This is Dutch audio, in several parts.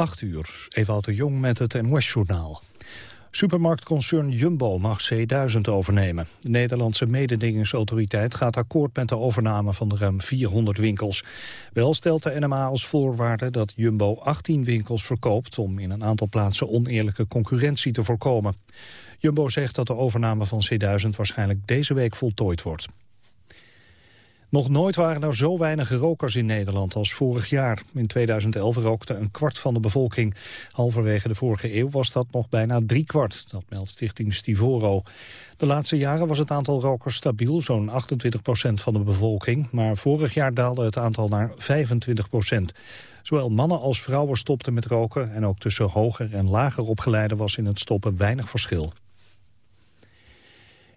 8 uur, Ewout de Jong met het NOS-journaal. Supermarktconcern Jumbo mag C1000 overnemen. De Nederlandse mededingingsautoriteit gaat akkoord met de overname van de ruim 400 winkels. Wel stelt de NMA als voorwaarde dat Jumbo 18 winkels verkoopt... om in een aantal plaatsen oneerlijke concurrentie te voorkomen. Jumbo zegt dat de overname van C1000 waarschijnlijk deze week voltooid wordt. Nog nooit waren er zo weinig rokers in Nederland als vorig jaar. In 2011 rookte een kwart van de bevolking. Halverwege de vorige eeuw was dat nog bijna drie kwart. Dat meldt stichting Stivoro. De laatste jaren was het aantal rokers stabiel, zo'n 28 procent van de bevolking. Maar vorig jaar daalde het aantal naar 25 procent. Zowel mannen als vrouwen stopten met roken... en ook tussen hoger en lager opgeleiden was in het stoppen weinig verschil.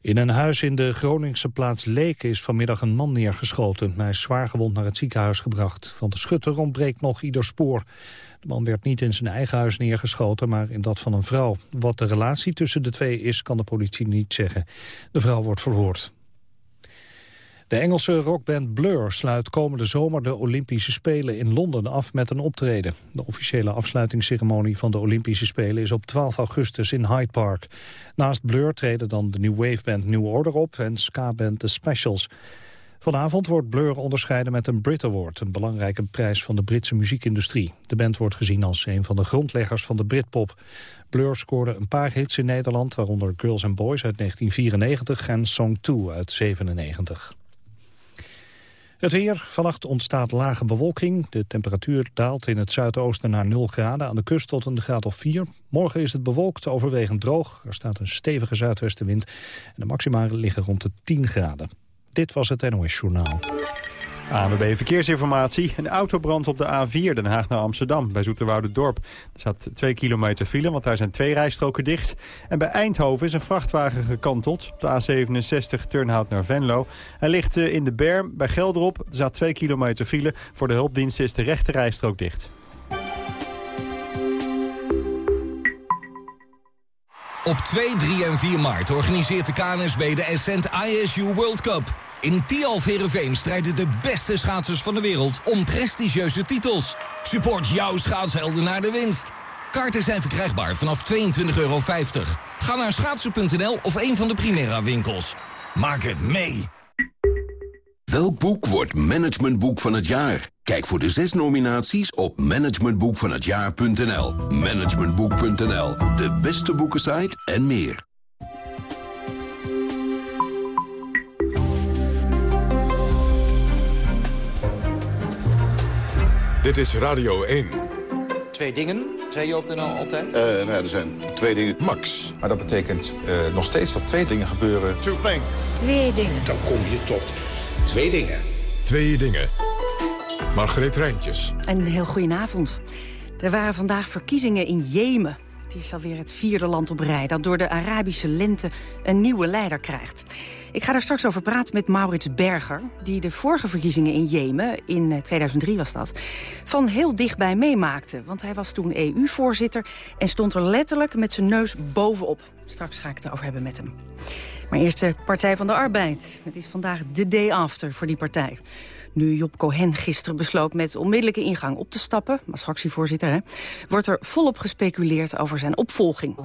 In een huis in de Groningse plaats Leek is vanmiddag een man neergeschoten. Hij is zwaargewond naar het ziekenhuis gebracht. Van de schutter ontbreekt nog ieder spoor. De man werd niet in zijn eigen huis neergeschoten, maar in dat van een vrouw. Wat de relatie tussen de twee is, kan de politie niet zeggen. De vrouw wordt verhoord. De Engelse rockband Blur sluit komende zomer de Olympische Spelen in Londen af met een optreden. De officiële afsluitingsceremonie van de Olympische Spelen is op 12 augustus in Hyde Park. Naast Blur treden dan de New Wave Band New Order op en ska-band The Specials. Vanavond wordt Blur onderscheiden met een Brit Award, een belangrijke prijs van de Britse muziekindustrie. De band wordt gezien als een van de grondleggers van de Britpop. Blur scoorde een paar hits in Nederland, waaronder Girls and Boys uit 1994 en Song 2 uit 1997. Het weer. Vannacht ontstaat lage bewolking. De temperatuur daalt in het zuidoosten naar 0 graden. Aan de kust tot een graad of 4. Morgen is het bewolkt, overwegend droog. Er staat een stevige zuidwestenwind. En de maximale liggen rond de 10 graden. Dit was het NOS Journaal. ANWB Verkeersinformatie. Een autobrand op de A4 Den Haag naar Amsterdam bij Dorp. Er staat twee kilometer file, want daar zijn twee rijstroken dicht. En bij Eindhoven is een vrachtwagen gekanteld. Op de A67 Turnhout naar Venlo. Hij ligt eh, in de berm bij Gelderop. Er staat twee kilometer file. Voor de hulpdienst is de rechte rijstrook dicht. Op 2, 3 en 4 maart organiseert de KNSB de Ascent ISU World Cup. In Tialf Herenveen strijden de beste schaatsers van de wereld om prestigieuze titels. Support jouw schaatshelden naar de winst. Kaarten zijn verkrijgbaar vanaf 22,50 euro. Ga naar schaatsen.nl of een van de Primera winkels. Maak het mee! Welk boek wordt managementboek van het jaar? Kijk voor de zes nominaties op managementboekvanhetjaar.nl. Managementboek.nl, de beste boekensite en meer. Dit is Radio 1. Twee dingen, zei je op de NL altijd? Uh, nou ja, er zijn twee dingen. Max. Maar dat betekent uh, nog steeds dat twee dingen gebeuren. Two things. Twee dingen. Dan kom je tot twee dingen. Twee dingen. Margreet Rijntjes. Een heel goedenavond. Er waren vandaag verkiezingen in Jemen. Het is alweer het vierde land op rij dat door de Arabische lente een nieuwe leider krijgt. Ik ga daar straks over praten met Maurits Berger... die de vorige verkiezingen in Jemen, in 2003 eh, was dat... van heel dichtbij meemaakte. Want hij was toen EU-voorzitter en stond er letterlijk met zijn neus bovenop. Straks ga ik het erover hebben met hem. Maar eerst de Partij van de Arbeid. Het is vandaag de day after voor die partij. Nu Job Cohen gisteren besloot met onmiddellijke ingang op te stappen... als fractievoorzitter, hè, wordt er volop gespeculeerd over zijn opvolging.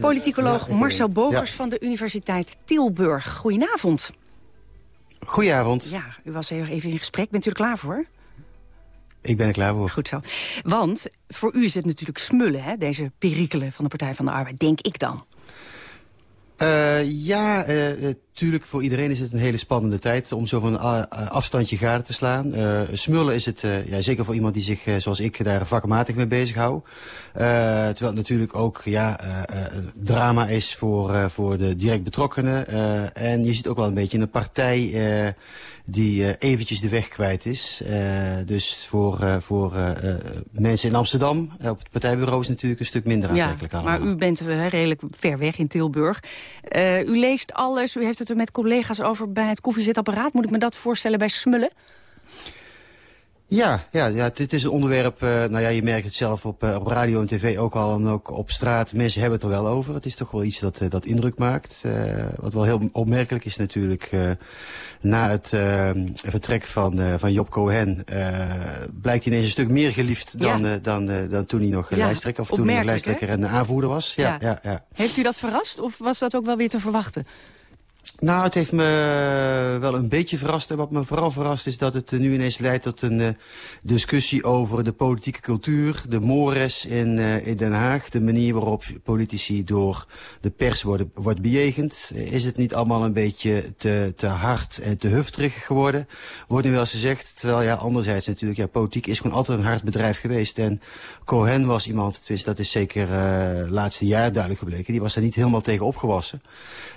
Politicoloog Marcel Bogers van de Universiteit Tilburg. Goedenavond. Goedenavond. Ja, u was even in gesprek. Bent u er klaar voor? Ik ben er klaar voor. Goed zo. Want voor u is het natuurlijk smullen, hè, deze perikelen van de Partij van de Arbeid, denk ik dan. Uh, ja, uh, Tuurlijk, voor iedereen is het een hele spannende tijd om zo van uh, afstandje gade te slaan. Uh, smullen is het, uh, ja, zeker voor iemand die zich, zoals ik, daar vakmatig mee bezighoudt. terwijl het natuurlijk ook ja, drama is voor, voor de direct betrokkenen. en je ziet ook wel een beetje een partij die eventjes de weg kwijt is. dus voor, voor mensen in Amsterdam, op het partijbureau is natuurlijk een stuk minder aantrekkelijk. Ja, maar u bent redelijk ver weg in Tilburg. u leest alles, u heeft het er met collega's over bij het koffiezetapparaat. Moet ik me dat voorstellen bij smullen? Ja, ja, ja het, is een onderwerp, uh, nou ja, je merkt het zelf op, uh, op radio en tv ook al en ook op straat. Mensen hebben het er wel over. Het is toch wel iets dat, uh, dat indruk maakt. wat wel heel opmerkelijk is natuurlijk, na het vertrek van, van Job Cohen blijkt hij ineens een stuk meer geliefd dan, ja. dan, dan toen hij nog ja, lijsttrekker, of toen hij nog lijsttrekker en aanvoerder was. Ja, ja. Ja, Heeft u dat verrast of was dat ook wel weer te verwachten? Nou, het heeft me wel een beetje verrast. En wat me vooral verrast is dat het nu ineens leidt tot een uh, discussie over de politieke cultuur, de mores in, uh, in Den Haag, de manier waarop politici door de pers worden, wordt bejegend. Is het niet allemaal een beetje te, te hard en te hufterig geworden? Wordt nu wel eens gezegd, terwijl ja, anderzijds natuurlijk, ja, politiek is gewoon altijd een hard bedrijf geweest. En Cohen was iemand, dat is zeker uh, laatste jaar duidelijk gebleken, die was er niet helemaal tegen opgewassen.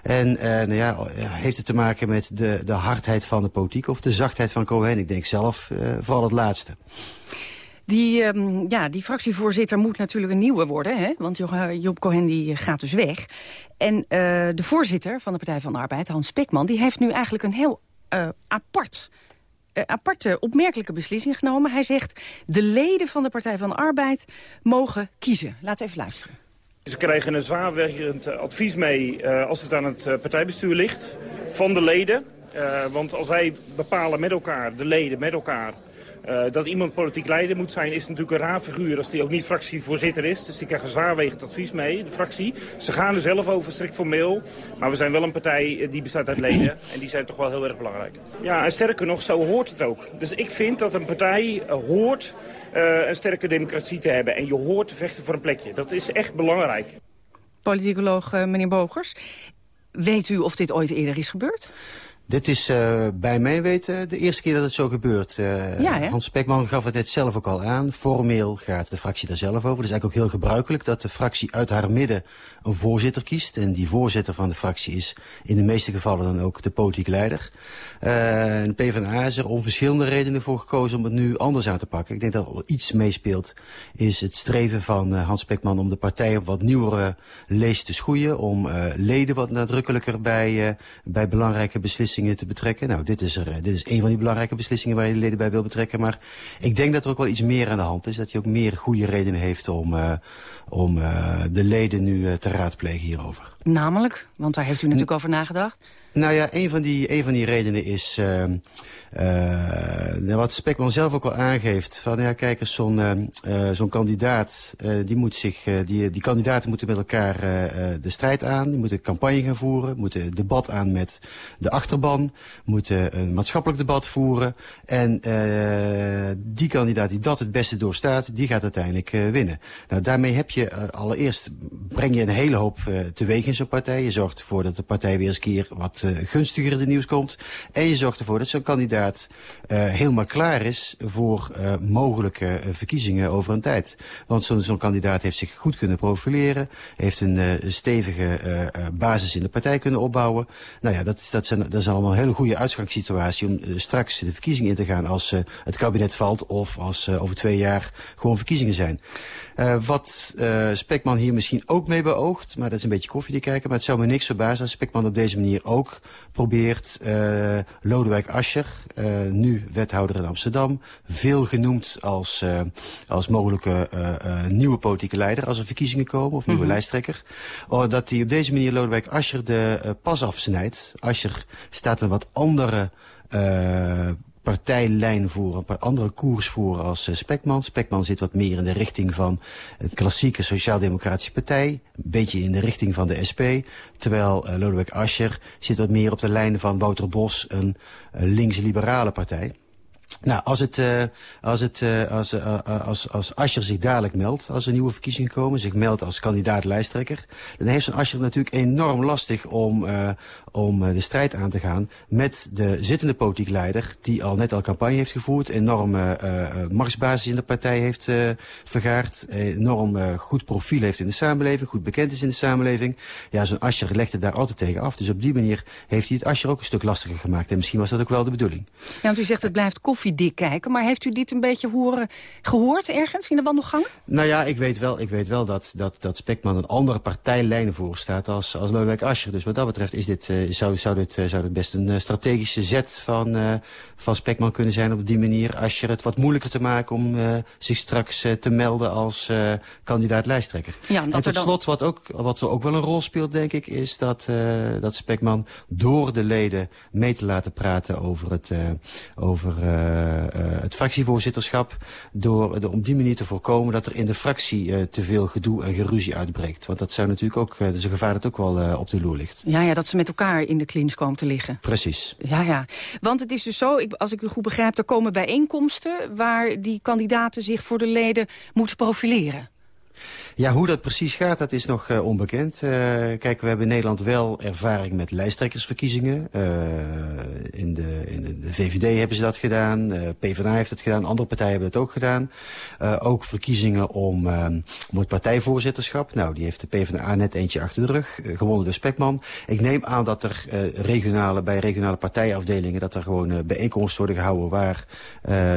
En nou ja, heeft het te maken met de, de hardheid van de politiek of de zachtheid van Cohen? Ik denk zelf uh, vooral het laatste. Die, um, ja, die fractievoorzitter moet natuurlijk een nieuwe worden, hè? want Job Cohen die gaat dus weg. En uh, de voorzitter van de Partij van de Arbeid, Hans Spekman, die heeft nu eigenlijk een heel apart aparte, opmerkelijke beslissing genomen. Hij zegt, de leden van de Partij van de Arbeid mogen kiezen. Laat even luisteren. Ze krijgen een zwaarwegend advies mee uh, als het aan het uh, partijbestuur ligt van de leden. Want als wij bepalen met elkaar, de leden met elkaar, uh, dat iemand politiek leider moet zijn, is natuurlijk een raar figuur als die ook niet fractievoorzitter is. Dus die krijgen zwaarwegend advies mee, de fractie. Ze gaan er zelf over, strikt formeel. Maar we zijn wel een partij die bestaat uit leden. En die zijn toch wel heel erg belangrijk. Ja, en sterker nog, zo hoort het ook. Dus ik vind dat een partij hoort uh, een sterke democratie te hebben. En je hoort te vechten voor een plekje. Dat is echt belangrijk. Politicoloog uh, meneer Bogers, weet u of dit ooit eerder is gebeurd? Dit is uh, bij mij weten de eerste keer dat het zo gebeurt. Uh, ja, Hans Spekman gaf het net zelf ook al aan. Formeel gaat de fractie daar zelf over. Het is eigenlijk ook heel gebruikelijk dat de fractie uit haar midden een voorzitter kiest. En die voorzitter van de fractie is in de meeste gevallen dan ook de politiek leider. Uh, de PvdA is er om verschillende redenen voor gekozen om het nu anders aan te pakken. Ik denk dat er iets meespeelt is het streven van Hans Spekman om de partij op wat nieuwere lees te schoeien. Om leden wat nadrukkelijker bij, bij belangrijke beslissingen te betrekken. Nou, dit is, er, dit is een van die belangrijke beslissingen waar je de leden bij wil betrekken. Maar ik denk dat er ook wel iets meer aan de hand is. Dat hij ook meer goede redenen heeft om, om de leden nu te raadplegen hierover. Namelijk? Want daar heeft u natuurlijk over nagedacht. Nou ja, een van die, een van die redenen is uh, uh, wat Spekman zelf ook al aangeeft. Van ja, kijk eens, zo'n uh, zo'n kandidaat, die moet zich, die, die kandidaten moeten met elkaar de strijd aan. Die moeten campagne gaan voeren, moeten debat aan met de achterban, moeten een maatschappelijk debat voeren. En die kandidaat die dat het beste doorstaat, die gaat uiteindelijk winnen. Nou, daarmee heb je allereerst, breng je een hele hoop teweeg in zo'n partij. Je zorgt ervoor dat de partij weer eens keer wat uh, gunstiger in de nieuws komt. En je zorgt ervoor dat zo'n kandidaat uh, helemaal klaar is voor uh, mogelijke verkiezingen over een tijd. Want zo'n zo kandidaat heeft zich goed kunnen profileren. Heeft een stevige basis in de partij kunnen opbouwen. Nou ja, dat, dat, zijn, dat is allemaal een hele goede uitgangssituatie om straks de verkiezingen in te gaan als het kabinet valt of als over twee jaar gewoon verkiezingen zijn. Uh, wat uh, Spekman hier misschien ook mee beoogt, maar dat is een beetje koffie te kijken, maar het zou me niks verbazen als Spekman op deze manier ook probeert uh, Lodewijk Asscher, nu wethouder in Amsterdam, veel genoemd als, als mogelijke nieuwe politieke leider als er verkiezingen komen, of nieuwe mm -hmm. lijsttrekker, oh, dat hij op deze manier Lodewijk Asscher de pas afsnijdt. Asscher staat een wat andere partijlijn voeren, een andere koers voeren als uh, Spekman. Spekman zit wat meer in de richting van een klassieke sociaal-democratische partij. Een beetje in de richting van de SP. Terwijl uh, Lodewijk Asscher zit wat meer op de lijn van Wouter Bos, een links-liberale partij. Nou, als, het, uh, als, het, als, als, als Ascher zich dadelijk meldt, als er nieuwe verkiezingen komen, zich meldt als kandidaat lijsttrekker, dan heeft zo'n Ascher natuurlijk enorm lastig om, om de strijd aan te gaan met de zittende politiek leider, die al net al campagne heeft gevoerd, enorme machtsbasis in de partij heeft vergaard, enorm goed profiel heeft in de samenleving, goed bekend is in de samenleving. Ja, zo'n Ascher legt het daar altijd tegen af. Dus op die manier heeft hij het Ascher ook een stuk lastiger gemaakt. En misschien was dat ook wel de bedoeling. Ja, want u zegt het blijft koffie koffiedik kijken... maar heeft u dit een beetje horen, gehoord ergens in de wandelgangen? Nou ja, ik weet wel, ik weet wel dat, dat, dat Spekman een andere partijlijn voorstaat als, als Lodewijk Asscher. Dus wat dat betreft is dit, uh, zou, zou, dit, uh, zou dit best een uh, strategische zet van, van Spekman kunnen zijn op die manier. Asscher het wat moeilijker te maken om zich straks te melden als kandidaat lijsttrekker. Ja, en tot dan... slot, wat ook, wat ook wel een rol speelt, denk ik, is dat, dat Spekman door de leden mee te laten praten over het, over, het fractievoorzitterschap. Door, door op die manier te voorkomen dat er in de fractie te veel gedoe en geruzie uitbreekt. Want dat zou natuurlijk ook, dat is een gevaar dat ook wel op de loer ligt. Ja, ja, dat ze met elkaar in de clinch komen te liggen. Precies. Ja, ja. Want het is dus zo, ik, als ik u goed begrijp... er komen bijeenkomsten waar die kandidaten zich voor de leden moeten profileren. Ja, hoe dat precies gaat, dat is nog uh, onbekend. Uh, kijk, we hebben in Nederland wel ervaring met lijsttrekkersverkiezingen. Uh, in, de, in de VVD hebben ze dat gedaan, PvdA heeft het gedaan, andere partijen hebben het ook gedaan. ook verkiezingen om, om het partijvoorzitterschap. Nou, die heeft de PvdA net eentje achter de rug, gewonnen door Spekman. Ik neem aan dat er regionale, bij regionale partijafdelingen... dat er gewoon bijeenkomsten worden gehouden... waar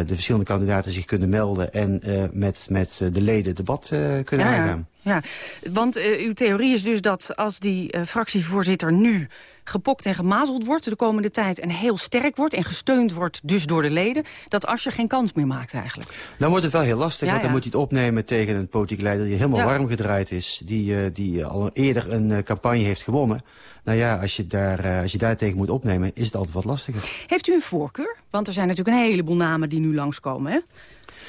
de verschillende kandidaten zich kunnen melden... en met, met de leden debat kunnen ja, ja. want uh, uw theorie is dus dat als die uh, fractievoorzitter nu gepokt en gemazeld wordt de komende tijd... en heel sterk wordt en gesteund wordt dus door de leden... dat als je geen kans meer maakt eigenlijk. Dan wordt het wel heel lastig, ja, want dan ja. moet hij het opnemen tegen een politiek leider... die helemaal ja. warm gedraaid is, die, uh, die al eerder een campagne heeft gewonnen. Nou ja, als je, daar, als je daar tegen moet opnemen, is het altijd wat lastiger. Heeft u een voorkeur? Want er zijn natuurlijk een heleboel namen die nu langskomen, hè?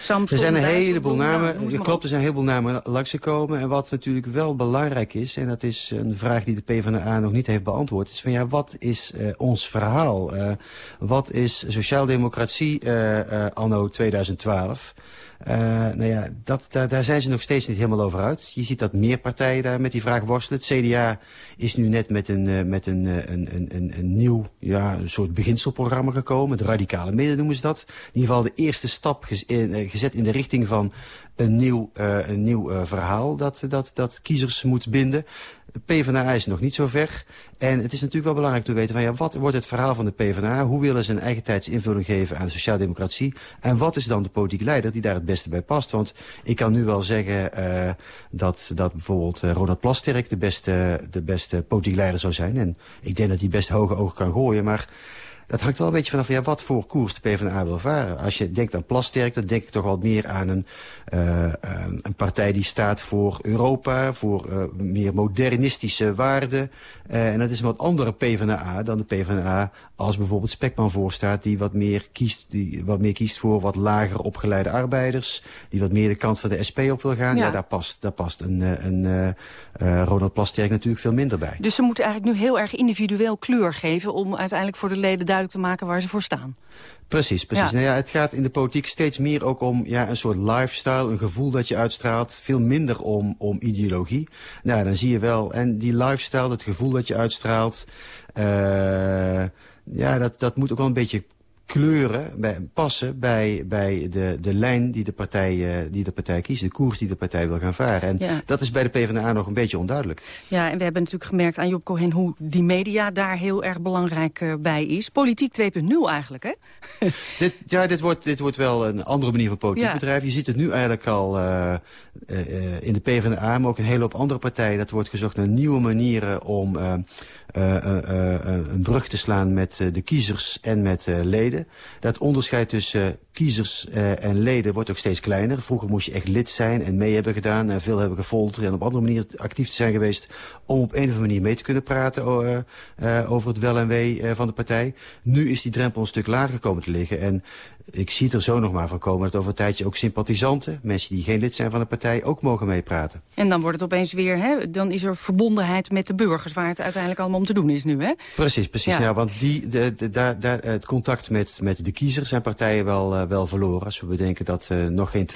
Er zijn een heleboel namen, ja, klopt, er zijn een heleboel namen langsgekomen. En wat natuurlijk wel belangrijk is, en dat is een vraag die de PvdA nog niet heeft beantwoord, is van ja, wat is uh, ons verhaal? Uh, wat is sociaaldemocratie uh, anno 2012? Uh, nou ja, dat, daar, daar zijn ze nog steeds niet helemaal over uit. Je ziet dat meer partijen daar met die vraag worstelen. Het CDA is nu net met een, uh, met een, uh, een, een, een, nieuw ja, een soort beginselprogramma gekomen. De radicale midden noemen ze dat. In ieder geval de eerste stap gezet in de richting van een nieuw, uh, een nieuw uh, verhaal dat, dat, dat kiezers moet binden. PvdA is nog niet zo ver. En het is natuurlijk wel belangrijk te weten van ja, wat wordt het verhaal van de PvdA? Hoe willen ze een eigen tijds invulling geven aan de sociaaldemocratie? En wat is dan de politieke leider die daar het beste bij past? Want ik kan nu wel zeggen uh, dat, dat bijvoorbeeld Ronald Plasterk de beste, de beste politieke leider zou zijn. En ik denk dat hij best hoge ogen kan gooien, maar... Dat hangt wel een beetje vanaf ja, wat voor koers de PvdA wil varen. Als je denkt aan Plasterk, dan denk ik toch wel meer aan een, uh, een partij die staat voor Europa, voor uh, meer modernistische waarden. Uh, en dat is een wat andere PvdA dan de PvdA als bijvoorbeeld Spekman voorstaat, die wat meer kiest, die wat meer kiest voor wat lager opgeleide arbeiders, die wat meer de kant van de SP op wil gaan. Ja, ja daar past, daar past een, een, Ronald Plasterk natuurlijk veel minder bij. Dus ze moeten eigenlijk nu heel erg individueel kleur geven om uiteindelijk voor de leden duidelijk te maken waar ze voor staan. Precies, precies. Ja. Nou ja, het gaat in de politiek steeds meer ook om ja, een soort lifestyle, een gevoel dat je uitstraalt. Veel minder om, om ideologie. Nou, dan zie je wel, en die lifestyle, het gevoel dat je uitstraalt... Uh, ja, dat, dat moet ook wel een beetje kleuren, bij, passen bij, bij de, de lijn die de, partij, uh, die de partij kiest. De koers die de partij wil gaan varen. En ja. dat is bij de PvdA nog een beetje onduidelijk. Ja, en we hebben natuurlijk gemerkt aan Job Cohen hoe die media daar heel erg belangrijk uh, bij is. Politiek 2.0 eigenlijk, hè? dit, ja, dit wordt, dit wordt wel een andere manier van politiek ja. bedrijven. Je ziet het nu eigenlijk al uh, in de PvdA, maar ook een hele hoop andere partijen. Dat wordt gezocht naar nieuwe manieren om een brug te slaan met de kiezers en met leden. Dat onderscheid tussen kiezers uh, en leden wordt ook steeds kleiner. Vroeger moest je echt lid zijn en mee hebben gedaan en veel hebben gefolterd en op andere manier actief te zijn geweest om op een of andere manier mee te kunnen praten uh, over het wel en wee van de partij. Nu is die drempel een stuk lager komen te liggen en ik zie het er zo nog maar van komen dat over een tijdje ook sympathisanten, mensen die geen lid zijn van de partij, ook mogen meepraten. En dan wordt het opeens weer, hè, dan is er verbondenheid met de burgers waar het uiteindelijk allemaal om te doen is nu, hè? Precies, precies. Ja. ja want die, de, de, het contact met, met de kiezers zijn partijen wel, wel, wel verloren. Als we bedenken dat uh, nog geen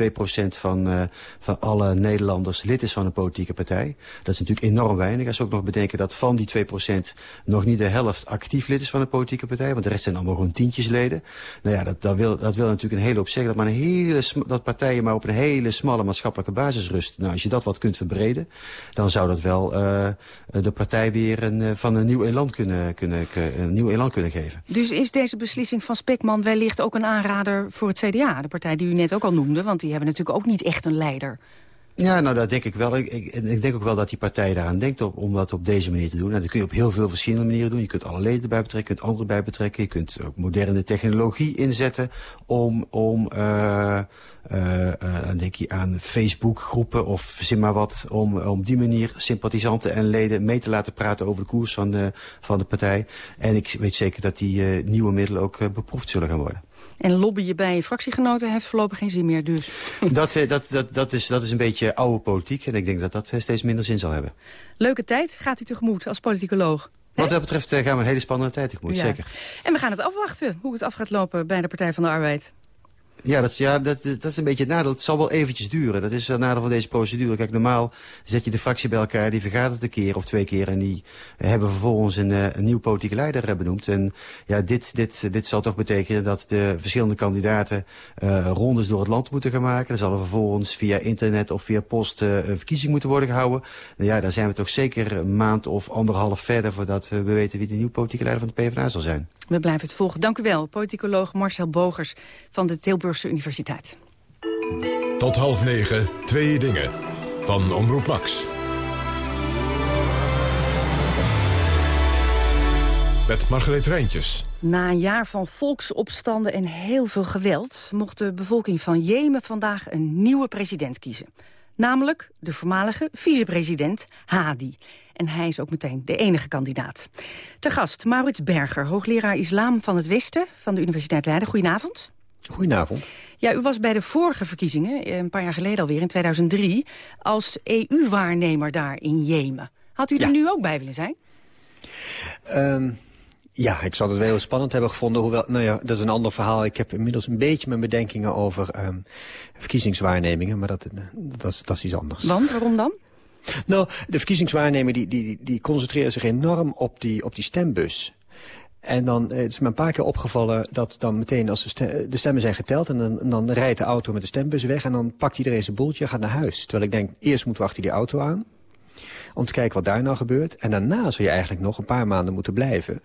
2% van, uh, van alle Nederlanders lid is van een politieke partij. Dat is natuurlijk enorm weinig. Als we ook nog bedenken dat van die 2% nog niet de helft actief lid is van een politieke partij. Want de rest zijn allemaal gewoon tientjesleden. Nou ja, dat, dat, wil, dat wil natuurlijk een hele hoop zeggen. Dat, maar een hele, dat partijen maar op een hele smalle maatschappelijke basis rusten. Nou, als je dat wat kunt verbreden, dan zou dat wel uh, de partij weer een, van een nieuw elan kunnen, kunnen, een nieuw elan kunnen geven. Dus is deze beslissing van Spekman wellicht ook een aanrader voor het CDA? De partij die u net ook al noemde, want die hebben natuurlijk ook niet echt een leider. Ja, nou dat denk ik wel. Ik, ik, ik, denk ook wel dat die partij daaraan denkt om dat op deze manier te doen. Nou, dat kun je op heel veel verschillende manieren doen. Je kunt alle leden erbij betrekken, je kunt anderen erbij betrekken. Je kunt ook moderne technologie inzetten om... om uh, uh, dan denk je aan Facebook-groepen of verzin maar wat... om op die manier sympathisanten en leden mee te laten praten over de koers van de, van de partij. En ik weet zeker dat die nieuwe middelen ook beproefd zullen gaan worden. En lobbyen bij je fractiegenoten heeft voorlopig geen zin meer dus. Dat, dat, dat, dat, is, dat is een beetje oude politiek en ik denk dat dat steeds minder zin zal hebben. Leuke tijd gaat u tegemoet als politicoloog. Wat dat betreft gaan we een hele spannende tijd tegemoet, ja. zeker. En we gaan het afwachten hoe het af gaat lopen bij de Partij van de Arbeid. Ja, dat, ja dat, is een beetje het nadeel. Het zal wel eventjes duren. Dat is het nadeel van deze procedure. Kijk, normaal zet je de fractie bij elkaar, die vergadert een keer of twee keer... en die hebben vervolgens een, een nieuw politieke leider benoemd. En ja, dit, dit, dit zal toch betekenen dat de verschillende kandidaten uh, rondes door het land moeten gaan maken. Er zal er vervolgens via internet of via post een verkiezing moeten worden gehouden. Nou ja, dan zijn we toch zeker een maand of anderhalf verder... voordat we weten wie de nieuwe politieke leider van de PvdA zal zijn. We blijven het volgen. Dank u wel, politicoloog Marcel Bogers van de Tilburgse Universiteit. Tot half negen, twee dingen. Van Omroep Max. Met Margreet Rijntjes. Na een jaar van volksopstanden en heel veel geweld... mocht de bevolking van Jemen vandaag een nieuwe president kiezen. Namelijk de voormalige vicepresident Hadi. En hij is ook meteen de enige kandidaat. Te gast Maurits Berger, hoogleraar islam van het Westen... van de Universiteit Leiden. Goedenavond. Goedenavond. Ja, u was bij de vorige verkiezingen, eh, een paar jaar geleden alweer, in 2003... als EU-waarnemer daar in Jemen. Had u er nu ook bij willen zijn? Um, ja, ik zou het wel heel spannend hebben gevonden. Hoewel, nou ja, dat is een ander verhaal. Ik heb inmiddels een beetje mijn bedenkingen over um, verkiezingswaarnemingen. Maar dat, dat, is, dat is iets anders. Want, waarom dan? Nou, de verkiezingswaarnemer die, die, die concentreert zich enorm op die, op die stembus. En dan het is me een paar keer opgevallen dat dan meteen als de, stem, de stemmen zijn geteld... En dan, dan rijdt de auto met de stembus weg en dan pakt iedereen zijn boeltje en gaat naar huis. Terwijl ik denk, eerst moeten we achter die auto aan om te kijken wat daar nou gebeurt. En daarna zou je eigenlijk nog een paar maanden moeten blijven.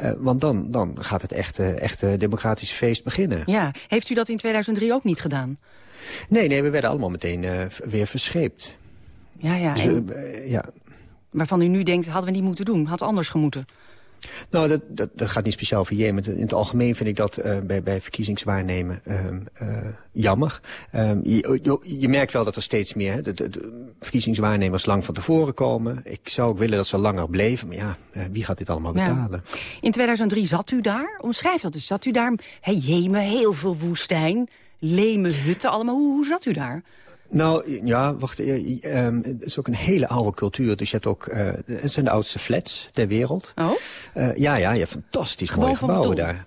Uh, want dan, dan gaat het echte, echte democratische feest beginnen. Ja, heeft u dat in 2003 ook niet gedaan? Nee, nee, we werden allemaal meteen uh, weer verscheept. Ja, ja. Dus, uh, ja. Waarvan u nu denkt, hadden we niet moeten doen, had anders gemoeten. Nou, dat, dat, dat gaat niet speciaal voor Jemen. In het algemeen vind ik dat uh, bij, bij verkiezingswaarnemen uh, jammer. Um, je, je, je, merkt wel dat er steeds meer hè, de, de, de, verkiezingswaarnemers lang van tevoren komen. Ik zou ook willen dat ze langer bleven. Maar ja, wie gaat dit allemaal betalen? Ja. In 2003 zat u daar. Omschrijf dat eens. Zat u daar, hey, Jemen, heel veel woestijn, leme hutten allemaal. Hoe, hoe zat u daar? Nou, ja, wacht. Uh, um, het is ook een hele oude cultuur. Dus je hebt ook... Uh, het zijn de oudste flats ter wereld. Oh? Uh, ja, ja, je hebt fantastisch Gewoon mooie gebouwen daar.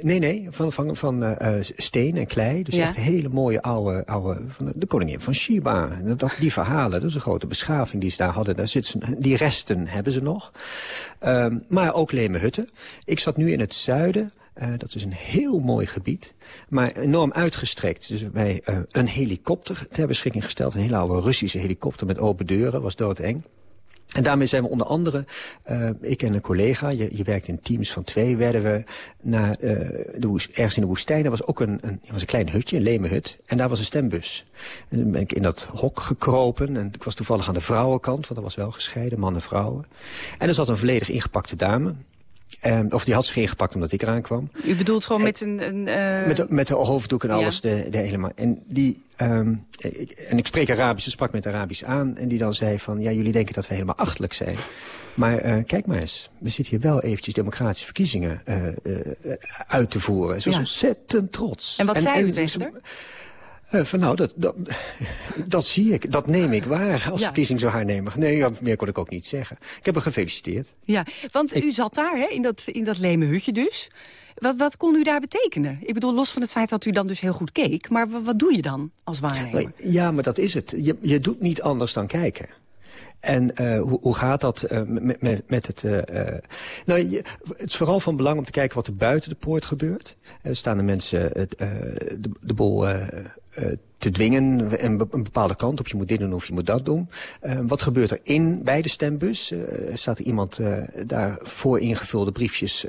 Nee, nee, van, van, van steen en klei. Dus Ja. echt hele mooie oude... oude van de, de koningin van Shiba. Dat, die verhalen, dat is een grote beschaving die ze daar hadden. Daar zit ze, die resten hebben ze nog. Um, maar ook leme hutten. Ik zat nu in het zuiden. Uh, dat is een heel mooi gebied, maar enorm uitgestrekt. Dus bij uh, een helikopter ter beschikking gesteld. Een hele oude Russische helikopter met open deuren, was doodeng. En daarmee zijn we onder andere, uh, ik en een collega, je, je werkt in teams van twee, werden we naar de woest, ergens in de woestijn. Er was ook een, een, was een klein hutje, een lemenhut, en daar was een stembus. En toen ben ik in dat hok gekropen en ik was toevallig aan de vrouwenkant, want dat was wel gescheiden, man en vrouwen. En er zat een volledig ingepakte dame. Um, of die had zich ingepakt omdat ik eraan kwam. U bedoelt gewoon met een... een uh... met, de, met de hoofddoek en alles, Ja. de, de helemaal. En, die, um, ik, en ik spreek Arabisch, dus sprak met Arabisch aan. En die dan zei van, ja, jullie denken dat we helemaal achterlijk zijn. Maar uh, kijk maar eens, we zitten hier wel eventjes democratische verkiezingen uh, uit te voeren. Ze was Ja. ontzettend trots. En wat zei u ze- tegen Uh, van nou, dat, dat, dat zie ik. Dat neem ik waar als ja. verkiezingswaarnemer. Nee, ja, meer kon ik ook niet zeggen. Ik heb hem gefeliciteerd. Ja, want u zat daar, hè, in dat, in dat leme hutje dus. Wat, wat kon u daar betekenen? Ik bedoel, los van het feit dat u dan dus heel goed keek... maar wat, doe je dan als waarnemer? Ja, maar dat is het. Je, je doet niet anders dan kijken. En uh, hoe, hoe, gaat dat uh, met, met, met, het... Uh, nou, je, het is vooral van belang om te kijken wat er buiten de poort gebeurt. Er staan de mensen de, de boel te dwingen een, een bepaalde kant op. Je moet dit doen of je moet dat doen. Uh, wat gebeurt er in bij de stembus? Uh, staat er iemand uh, daar voor ingevulde briefjes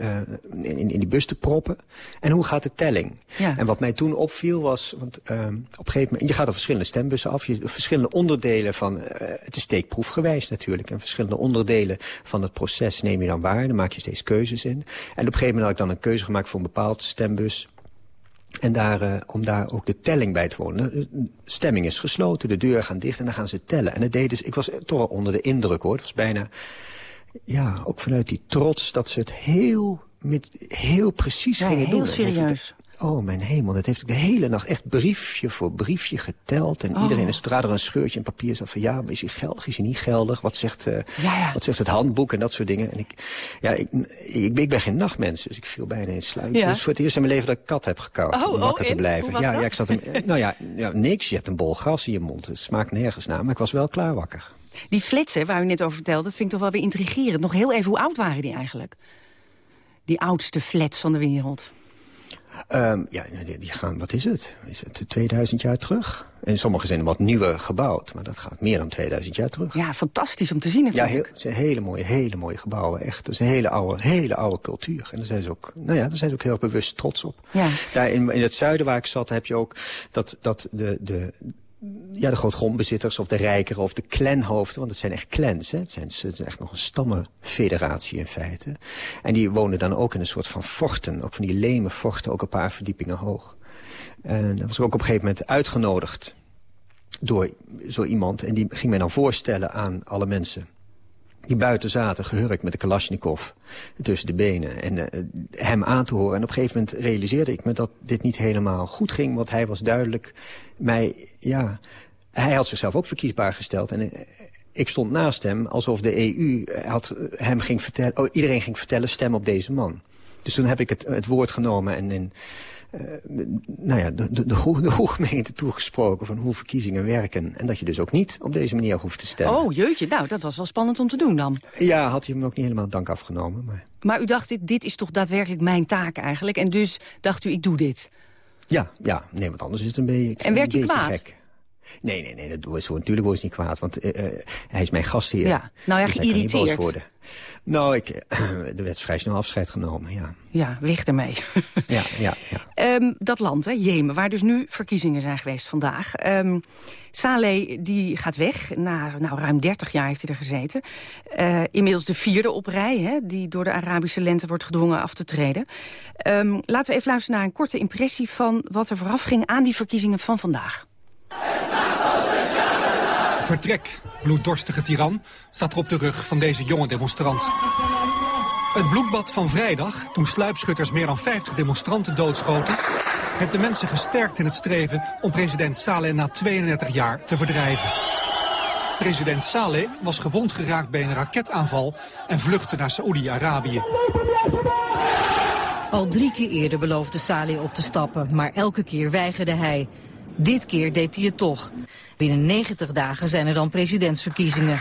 in, in, die bus te proppen? En hoe gaat de telling? Ja. En wat mij toen opviel was, want op een gegeven moment, je gaat er verschillende stembussen af. Je, verschillende onderdelen van, het is steekproefgewijs natuurlijk. En verschillende onderdelen van het proces neem je dan waar. Dan maak je steeds keuzes in. En op een gegeven moment had ik dan een keuze gemaakt voor een bepaald stembus. En daar, uh, om daar ook de telling bij te wonen. De stemming is gesloten, de deuren gaan dicht en dan gaan ze tellen. En dat deden ze, ik was toch wel onder de indruk hoor. Het was bijna, ja, ook vanuit die trots dat ze het heel, met, heel precies ja, gingen heel doen. serieus. Oh, mijn hemel, dat heeft de hele nacht echt briefje voor briefje geteld. En oh. iedereen, zodra er een scheurtje in papier zat van... ja, is hij geldig, is hij niet geldig? Wat zegt, uh, ja, ja. wat zegt het handboek en dat soort dingen? En ik, ja, ik, ik, ik ben geen nachtmens, dus ik viel bijna in sluit. Ja. is voor het eerst in mijn leven dat ik kat heb gekauwd oh, om wakker oh, te blijven. Ja, ja, ik zat hem, nou ja, ja, niks. Je hebt een bol gras in je mond. Het smaakt nergens naar, maar ik was wel klaar wakker. Die flitsen waar u net over vertelde, dat vind ik toch wel weer intrigerend. Nog heel even, hoe oud waren die eigenlijk? Die oudste flats van de wereld. Um, ja, die gaan, wat is het? Is het 2000 jaar terug? En sommige zijn wat nieuwer gebouwd, maar dat gaat meer dan 2000 jaar terug. Ja, fantastisch om te zien natuurlijk. Ja, heel, het zijn hele mooie, hele mooie gebouwen, echt. Het is een hele oude, hele oude cultuur. En daar zijn ze ook, nou ja, daar zijn ze ook heel bewust trots op. Ja. Daar in, in het zuiden waar ik zat, heb je ook dat, dat de, de, ja, de grootgrondbezitters of de rijkeren of de clanhoofden. Want het zijn echt clans. Hè? Het, zijn, het is echt nog een stammenfederatie in feite. En die wonen dan ook in een soort van forten. Ook van die leme forten, ook een paar verdiepingen hoog. En dat was ook op een gegeven moment uitgenodigd door zo iemand. En die ging mij dan voorstellen aan alle mensen die buiten zaten, gehurkt met de Kalashnikov tussen de benen. En uh, hem aan te horen. En op een gegeven moment realiseerde ik me dat dit niet helemaal goed ging. Want hij was duidelijk mij, ja... Hij had zichzelf ook verkiesbaar gesteld. En uh, ik stond naast hem alsof de EU had, hem ging vertellen... Oh, iedereen ging vertellen, stem op deze man. Dus toen heb ik het, het woord genomen en... uh, nou ja, de, de, de, hooggemeente toegesproken van hoe verkiezingen werken. En dat je dus ook niet op deze manier hoeft te stemmen. Oh, jeutje, nou, dat was wel spannend om te doen dan. Ja, had hij hem ook niet helemaal dank afgenomen. Maar, maar u dacht, dit, dit is toch daadwerkelijk mijn taak eigenlijk? En dus dacht u, ik doe dit? Ja, ja, nee, want anders is het een beetje, en werd u kwaad? gek. Nee, nee, nee, dat zo. Natuurlijk was hij niet kwaad, want uh, hij is mijn gastheer. Ja, nou ja, dus geïrriteerd. worden. Nou, ik, er werd vrij snel afscheid genomen, ja. Ja, weg ermee. ja, ja, ja. Um, dat land, hè, Jemen, waar dus nu verkiezingen zijn geweest vandaag. Um, Saleh die gaat weg. Na nou, ruim 30 jaar heeft hij er gezeten. Uh, inmiddels de vierde op rij, hè, die door de Arabische lente wordt gedwongen af te treden. Um, laten we even luisteren naar een korte impressie van wat er vooraf ging aan die verkiezingen van vandaag. Vertrek, bloeddorstige tiran, staat er op de rug van deze jonge demonstrant. Het bloedbad van vrijdag, toen sluipschutters meer dan 50 demonstranten doodschoten... heeft de mensen gesterkt in het streven om president Saleh na 32 jaar te verdrijven. President Saleh was gewond geraakt bij een raketaanval en vluchtte naar Saoedi-Arabië. Al drie keer eerder beloofde Saleh op te stappen, maar elke keer weigerde hij. Dit keer deed hij het toch. Binnen 90 dagen zijn er dan presidentsverkiezingen.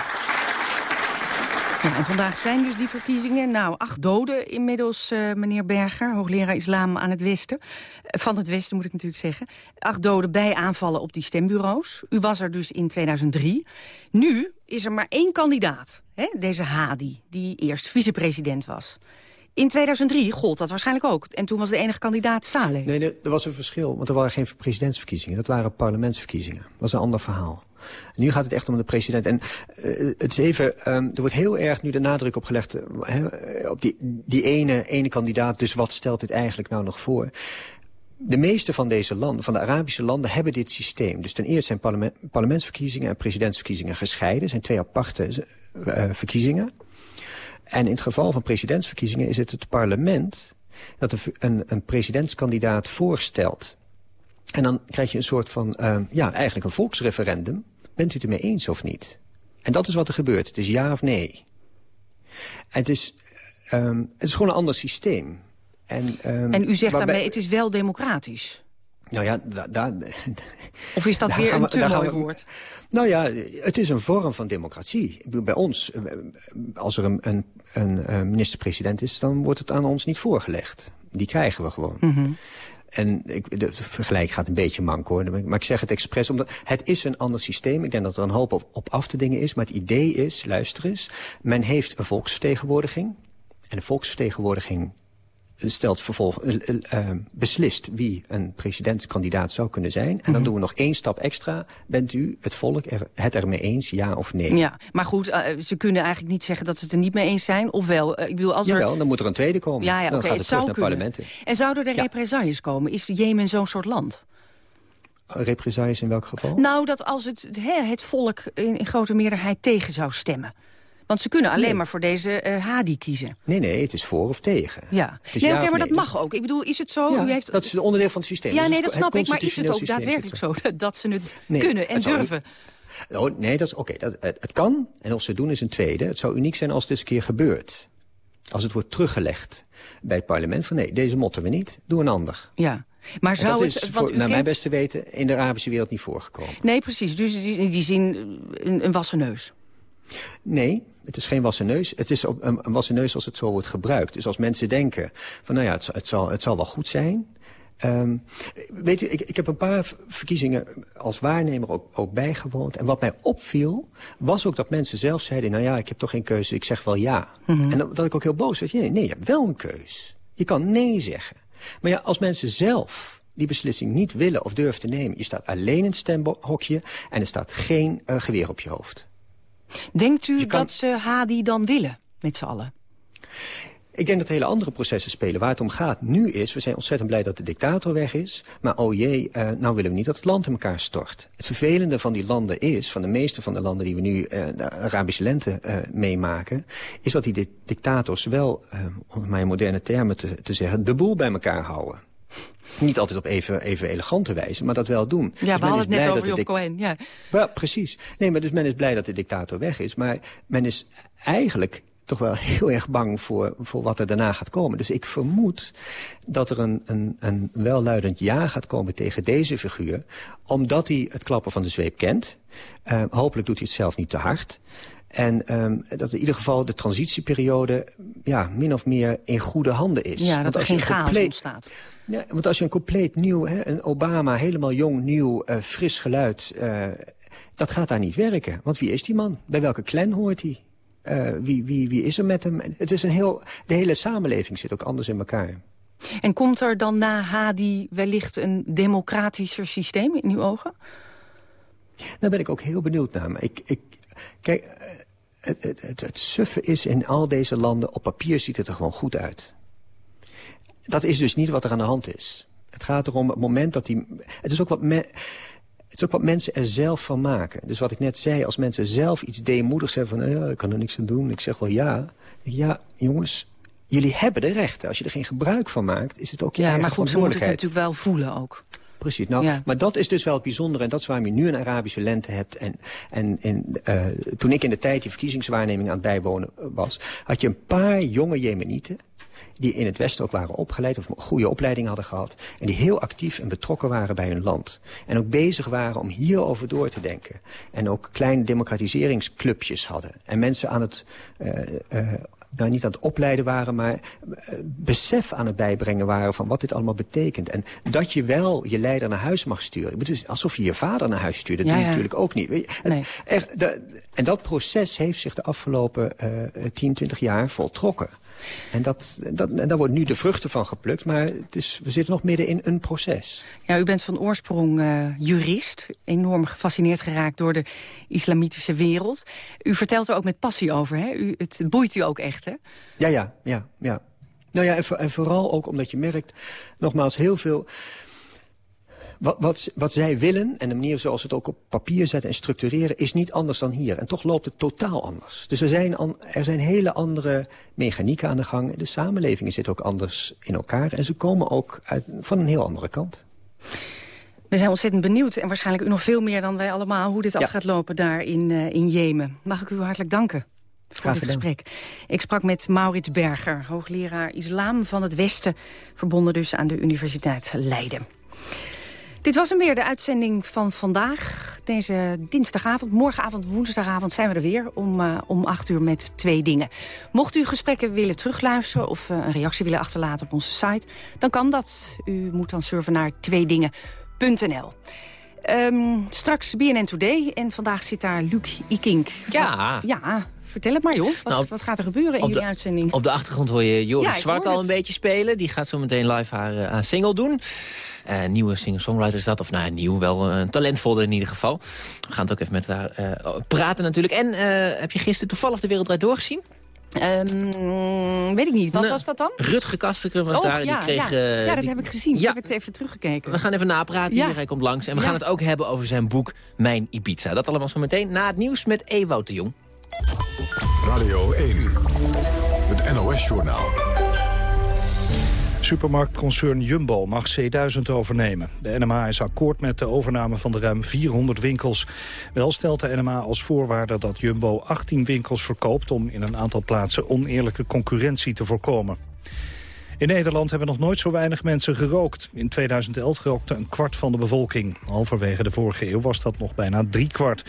Ja, en vandaag zijn dus die verkiezingen. Nou, acht doden inmiddels, uh, meneer Berger, hoogleraar islam aan het Westen. Uh, van het Westen moet ik natuurlijk zeggen. Acht doden bij aanvallen op die stembureaus. U was er dus in 2003. Nu is er maar één kandidaat, hè? deze Hadi, die eerst vicepresident was. In 2003 gold dat waarschijnlijk ook. En toen was de enige kandidaat Saleh. Nee, er was een verschil. Want er waren geen presidentsverkiezingen. Dat waren parlementsverkiezingen. Dat was een ander verhaal. Nu gaat het echt om de president. En uh, het is even, um, er wordt heel erg nu de nadruk op gelegd... Uh, op die, die ene, ene kandidaat. Dus wat stelt dit eigenlijk nou nog voor? De meeste van deze landen, van de Arabische landen, hebben dit systeem. Dus ten eerste zijn parlement, parlementsverkiezingen en presidentsverkiezingen gescheiden. zijn twee aparte uh, verkiezingen. En in het geval van presidentsverkiezingen is het het parlement dat een, een presidentskandidaat voorstelt. En dan krijg je een soort van, uh, ja, eigenlijk een volksreferendum. Bent u het ermee eens of niet? En dat is wat er gebeurt. Het is ja of nee. En het is, um, het is gewoon een ander systeem. En, um, en u zegt waarbij... daarmee, het is wel democratisch. Nou ja, daar... Da, of is dat weer een te mooi woord? Nou ja, het is een vorm van democratie. Bij ons, eh, als er een, een, een minister-president is... dan wordt het aan ons niet voorgelegd. Die krijgen we gewoon. Mm -hmm. En ik, de vergelijk gaat een beetje mank hoor. Maar ik zeg het expres omdat het is een ander systeem. Ik denk dat er een hoop op, op af te dingen is. Maar het idee is, luister eens. Men heeft een volksvertegenwoordiging. En de volksvertegenwoordiging stelt vervolg, uh, uh, beslist wie een presidentskandidaat zou kunnen zijn. En dan mm -hmm. doen we nog één stap extra. Bent u, het volk, er, het ermee eens, ja of nee? Ja, maar goed, uh, ze kunnen eigenlijk niet zeggen dat ze het er niet mee eens zijn. Ofwel, ik bedoel, als Jawel, er... dan moet er een tweede komen. Ja, ja, dan okay, gaat het, het terug naar parlementen. En zouden er ja. represailles komen? Is Jemen zo'n soort land? Represailles in welk geval? Nou, dat als het, he, het volk in, in grote meerderheid tegen zou stemmen. Want ze kunnen alleen nee. maar voor deze uh, Hadi kiezen. Nee, nee, het is voor of tegen. Ja, nee, ja okay, maar nee. dat mag ook. Ik bedoel, is het zo? Ja, U heeft... dat is een onderdeel van het systeem. Ja, nee, dat snap ik. Maar is het ook daadwerkelijk zo dat ze het kunnen en het durven? Oh, nee, dat is oké. Okay, het, het kan. En of ze doen is een tweede. Het zou uniek zijn als het eens een keer gebeurt. Als het wordt teruggelegd bij het parlement van nee, deze motten we niet, doe een ander. Ja. Maar zou dat het, is, voor, naar kent... mijn beste weten, in de Arabische wereld niet voorgekomen. Nee, precies. Dus die, die zien een, een wassen neus. Nee, het is geen wassen neus. Het is een, een wassen neus als het zo wordt gebruikt. Dus als mensen denken van nou ja, het, het, zal, het zal wel goed zijn... Um, weet u, ik, ik heb een paar verkiezingen als waarnemer ook, ook bijgewoond. En wat mij opviel, was ook dat mensen zelf zeiden... nou ja, ik heb toch geen keuze, ik zeg wel ja. Mm -hmm. En dat, dat, ik ook heel boos werd. Nee, nee, je hebt wel een keus. Je kan nee zeggen. Maar ja, als mensen zelf die beslissing niet willen of durven te nemen... je staat alleen in het stemhokje en er staat geen uh, geweer op je hoofd. Denkt u kan... dat ze Hadi dan willen, met z'n allen? Ik denk dat hele andere processen spelen. Waar het om gaat nu is, we zijn ontzettend blij dat de dictator weg is. Maar oh jee, uh, nou willen we niet dat het land in elkaar stort. Het vervelende van die landen is, van de meeste van de landen die we nu uh, de Arabische lente uh, meemaken... is dat die dictators wel, om mijn moderne termen te, te zeggen, de boel bij elkaar houden. Niet altijd op even, even elegante wijze, maar dat wel doen. Ja, dus we hadden het net over Job Cohen. Ja. precies. Nee, maar dus men is blij dat de dictator weg is. Maar men is eigenlijk toch wel heel erg bang voor, voor wat er daarna gaat komen. Dus ik vermoed dat er een, een, een welluidend ja gaat komen tegen deze figuur... omdat hij het klappen van de zweep kent. Uh, hopelijk doet hij het zelf niet te hard. En um, dat in ieder geval de transitieperiode ja, min of meer in goede handen is. Ja, dat er geen chaos ontstaat. Ja, want als je een compleet nieuw, hè, een Obama, helemaal jong, nieuw, uh, fris geluid... Uh, dat gaat daar niet werken. Want wie is die man? Bij welke clan hoort hij? Uh, wie, wie, wie is er met hem? Het is een heel, de hele samenleving zit ook anders in elkaar. En komt er dan na Hadi wellicht een democratischer systeem in uw ogen? Daar ben ik ook heel benieuwd naar. Ik, ik, kijk, het, het, het, het suffe is in al deze landen... op papier ziet het er gewoon goed uit. Dat is dus niet wat er aan de hand is. Het gaat erom het moment dat die... Het is ook wat... Me, het is ook wat mensen er zelf van maken. Dus wat ik net zei, als mensen zelf iets deemoedigs hebben van... Ja, ik kan er niks aan doen, ik zeg wel ja. Ja, jongens, jullie hebben de rechten. Als je er geen gebruik van maakt, is het ook je ja, eigen maar goed, verantwoordelijkheid. Ja, maar goed, ze moeten het natuurlijk wel voelen ook. Precies. Nou, ja. Maar dat is dus wel het bijzondere. En dat is waarom je nu een Arabische lente hebt. En, en, en uh, toen ik in de tijd die verkiezingswaarneming aan het bijwonen was... had je een paar jonge Jemenieten die in het Westen ook waren opgeleid... of goede opleiding hadden gehad... en die heel actief en betrokken waren bij hun land. En ook bezig waren om hierover door te denken. En ook kleine democratiseringsclubjes hadden. En mensen aan het... Uh, uh, nou, niet aan het opleiden waren, maar uh, besef aan het bijbrengen waren van wat dit allemaal betekent. En dat je wel je leider naar huis mag sturen. Het is alsof je je vader naar huis stuurt. Dat ja, doe je ja. natuurlijk ook niet. Nee. De, en dat proces heeft zich de afgelopen uh, 10, 20 jaar voltrokken. En, dat, dat, en daar wordt nu de vruchten van geplukt, maar het is, we zitten nog midden in een proces. Ja, u bent van oorsprong uh, jurist, enorm gefascineerd geraakt door de islamitische wereld. U vertelt er ook met passie over, hè? U, het boeit u ook echt, hè? Ja, ja, ja, ja. Nou ja, en, voor, en vooral ook omdat je merkt, nogmaals, heel veel... Wat, wat, wat, zij willen en de manier zoals ze het ook op papier zetten en structureren... is niet anders dan hier. En toch loopt het totaal anders. Dus er zijn, er zijn hele andere mechanieken aan de gang. De samenlevingen zitten ook anders in elkaar. En ze komen ook uit, van een heel andere kant. We zijn ontzettend benieuwd en waarschijnlijk u nog veel meer dan wij allemaal... hoe dit af gaat lopen daar in, uh, in Jemen. Mag ik u hartelijk danken voor dit gesprek. Ik sprak met Maurits Berger, hoogleraar islam van het Westen... verbonden dus aan de Universiteit Leiden. Dit was hem weer, de uitzending van vandaag. Deze dinsdagavond, morgenavond, woensdagavond zijn we er weer om, uh, om 8 uur met twee dingen. Mocht u gesprekken willen terugluisteren of uh, een reactie willen achterlaten op onze site... dan kan dat. U moet dan surfen naar tweedingen.nl. Um, straks BNN Today en vandaag zit daar Luc Ikink. Ja. Ja, Vertel het maar, joh. Wat, nou, wat gaat er gebeuren in jullie uitzending? Op de achtergrond hoor je Joris ja, Zwart al een beetje spelen. Die gaat zo meteen live haar uh, single doen. Uh, nieuwe singer-songwriter is dat. Of nou, nieuw, wel een talentvolle in ieder geval. We gaan het ook even met haar praten natuurlijk. En heb je gisteren toevallig de Wereldrijd doorgezien? Um, weet ik niet. Wat was dat dan? Rutger Kasteker was oh, daar. Ja, die kreeg, ja. Ja, dat heb ik gezien. Ja. Ik heb het even teruggekeken. We gaan even napraten. Ja. Hij komt langs. En we gaan het ook hebben over zijn boek Mijn Ibiza. Dat allemaal zo meteen na het nieuws met Ewout de Jong. Radio 1. Het NOS-journaal. Supermarktconcern Jumbo mag C1000 overnemen. De NMA is akkoord met de overname van de ruim 400 winkels. Wel stelt de NMA als voorwaarde dat Jumbo 18 winkels verkoopt... om in een aantal plaatsen oneerlijke concurrentie te voorkomen. In Nederland hebben nog nooit zo weinig mensen gerookt. In 2011 rookte een kwart van de bevolking. Halverwege de vorige eeuw was dat nog bijna drie kwart.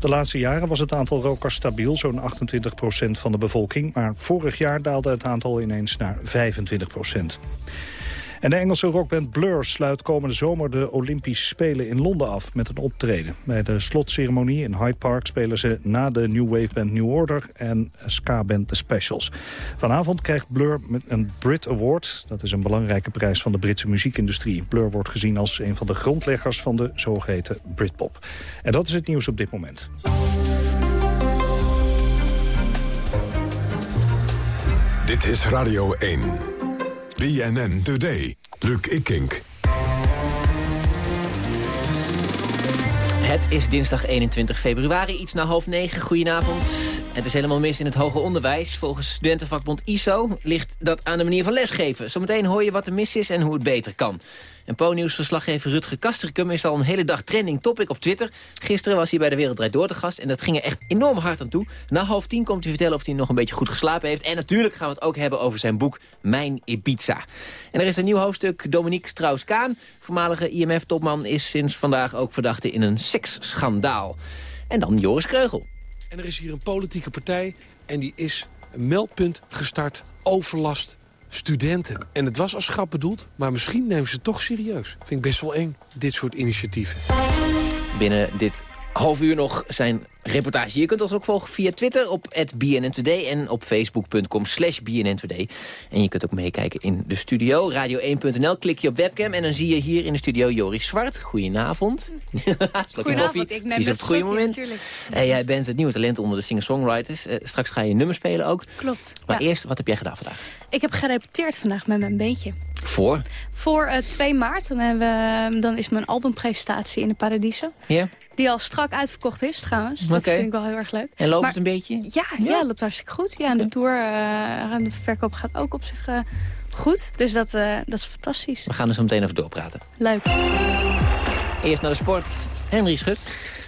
De laatste jaren was het aantal rokers stabiel, zo'n 28 procent van de bevolking. Maar vorig jaar daalde het aantal ineens naar 25 procent. En de Engelse rockband Blur sluit komende zomer de Olympische Spelen in Londen af met een optreden. Bij de slotceremonie in Hyde Park spelen ze na de New Wave Band New Order en ska-band The Specials. Vanavond krijgt Blur een Brit Award. Dat is een belangrijke prijs van de Britse muziekindustrie. Blur wordt gezien als een van de grondleggers van de zogeheten Britpop. En dat is het nieuws op dit moment. Dit is Radio 1. BNN Today. Luc Ikink. Het is dinsdag 21 februari, iets na half negen. Goedenavond. Het is helemaal mis in het hoger onderwijs. Volgens studentenvakbond ISO ligt dat aan de manier van lesgeven. Zometeen hoor je wat er mis is en hoe het beter kan. En Po-nieuwsverslaggever Rutger Kastrikum is al een hele dag trending topic op Twitter. Gisteren was hij bij de Wereldrijd Door te gast en dat ging er echt enorm hard aan toe. Na half tien komt hij vertellen of hij nog een beetje goed geslapen heeft. En natuurlijk gaan we het ook hebben over zijn boek Mijn Ibiza. En er is een nieuw hoofdstuk. Dominique Strauss-Kaan, voormalige IMF-topman, is sinds vandaag ook verdachte in een seksschandaal. En dan Joris Kreugel. En er is hier een politieke partij en die is een meldpunt gestart overlast studenten. En het was als grap bedoeld, maar misschien nemen ze het toch serieus. Vind ik best wel eng, dit soort initiatieven. Binnen dit half uur nog zijn reportage. Je kunt ons ook volgen via Twitter op BNN Today en op facebook.com slash BNN Today. En je kunt ook meekijken in de studio. Radio1.nl, klik je op webcam en dan zie je hier in de studio Joris Zwart. Goedenavond. Goedenavond, ik neem het op het goede moment. En jij bent het nieuwe talent onder de singer-songwriters. Uh, straks ga je nummer spelen ook. Klopt. Maar eerst, wat heb jij gedaan vandaag? Ik heb gerepeteerd vandaag met mijn beentje. Voor? Voor uh, 2 maart. Dan, hebben we, dan is mijn albumpresentatie in de Paradiso. Ja. Die al strak uitverkocht is trouwens. Dat okay. vind ik wel heel erg leuk. En loopt het een beetje? Ja, ja. ja, loopt hartstikke goed. Ja, en de tour, uh, de verkoop gaat ook op zich uh, goed. Dus dat, uh, dat is fantastisch. We gaan er zo meteen over doorpraten. Leuk. Eerst naar de sport. Henry Schut.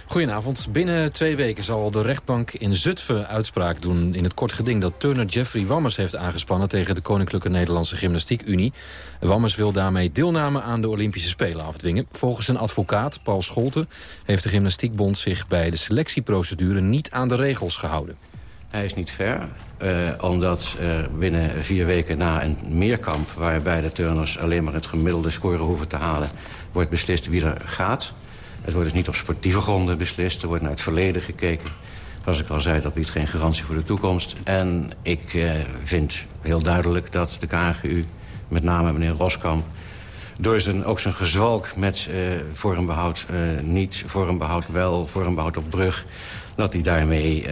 Goedenavond. Binnen twee weken zal de rechtbank in Zutphen uitspraak doen... in het kort geding dat turner Jeffrey Wammers heeft aangespannen... tegen de Koninklijke Nederlandse Gymnastiek Unie. Wammers wil daarmee deelname aan de Olympische Spelen afdwingen. Volgens een advocaat, Paul Scholten... heeft de Gymnastiekbond zich bij de selectieprocedure niet aan de regels gehouden. Hij is niet ver, uh, omdat uh, binnen vier weken na een meerkamp... waarbij de turners alleen maar het gemiddelde score hoeven te halen... wordt beslist wie er gaat... Het wordt dus niet op sportieve gronden beslist. Er wordt naar het verleden gekeken. Zoals ik al zei, dat biedt geen garantie voor de toekomst. En ik uh, vind heel duidelijk dat de KGU, met name meneer Roskamp... door zijn, ook zijn gezwalk met uh, vormbehoud uh, niet, vormbehoud wel, vormbehoud op brug... dat hij daarmee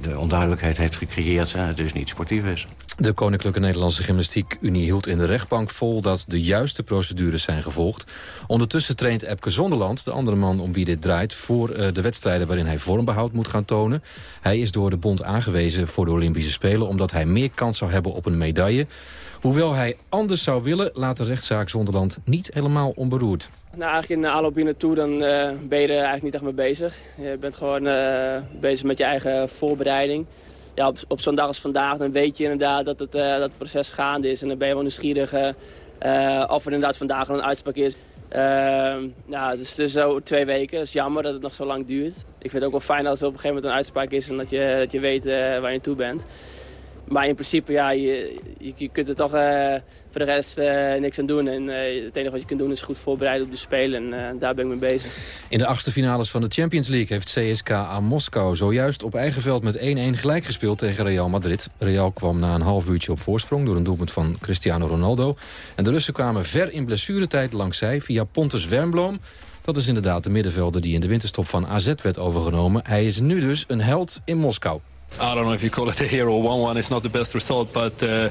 de onduidelijkheid heeft gecreëerd en het dus niet sportief is. De Koninklijke Nederlandse Gymnastiek Unie hield in de rechtbank vol dat de juiste procedures zijn gevolgd. Ondertussen traint Epke Zonderland, de andere man om wie dit draait, voor uh, de wedstrijden waarin hij vormbehoud moet gaan tonen. Hij is door de bond aangewezen voor de Olympische Spelen omdat hij meer kans zou hebben op een medaille. Hoewel hij anders zou willen, laat de rechtszaak Zonderland niet helemaal onberoerd. Nou, eigenlijk in de aanloop hier naartoe dan, uh, ben je er eigenlijk niet echt mee bezig. Je bent gewoon uh, bezig met je eigen voorbereiding ja, op, op zo'n dag als vandaag dan weet je inderdaad dat het, uh, dat het proces gaande is. En dan ben je wel nieuwsgierig of er inderdaad vandaag een uitspraak is. ja, dus, dus zo twee weken. Het is jammer dat het nog zo lang duurt. Ik vind het ook wel fijn als er op een gegeven moment een uitspraak is en dat je, dat je weet waar je toe bent. Maar in principe, ja, je, je, kunt er toch uh, voor de rest uh, niks aan doen. En uh, het enige wat je kunt doen is goed voorbereiden op de Spelen. En daar ben ik mee bezig. In de achtste finales van de Champions League heeft CSK aan Moskou zojuist op eigen veld met 1-1 gelijk gespeeld tegen Real Madrid. Real kwam na een half uurtje op voorsprong door een doelpunt van Cristiano Ronaldo. En de Russen kwamen ver in blessuretijd langs zij via Pontus Wernbloem. Dat is inderdaad de middenvelder die in de winterstop van AZ werd overgenomen. Hij is nu dus een held in Moskou. I don't know if you call it a hero. 1-1 is not the best result, but uh,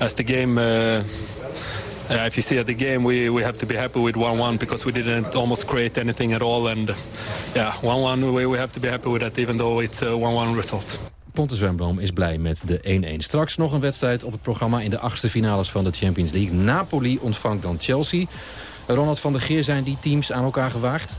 as the game... Uh, uh, if you see at the game, we, we have to be happy with 1-1 because we didn't almost create anything at all. And yeah, 1-1, we, we have to be happy with that, even though it's a 1-1 result. Pontus Wernbloem is blij met de 1-1. Straks nog een wedstrijd op het programma in de achtste finales van de Champions League. Napoli ontvangt dan Chelsea. Ronald van der Geer zijn die teams aan elkaar gewaagd?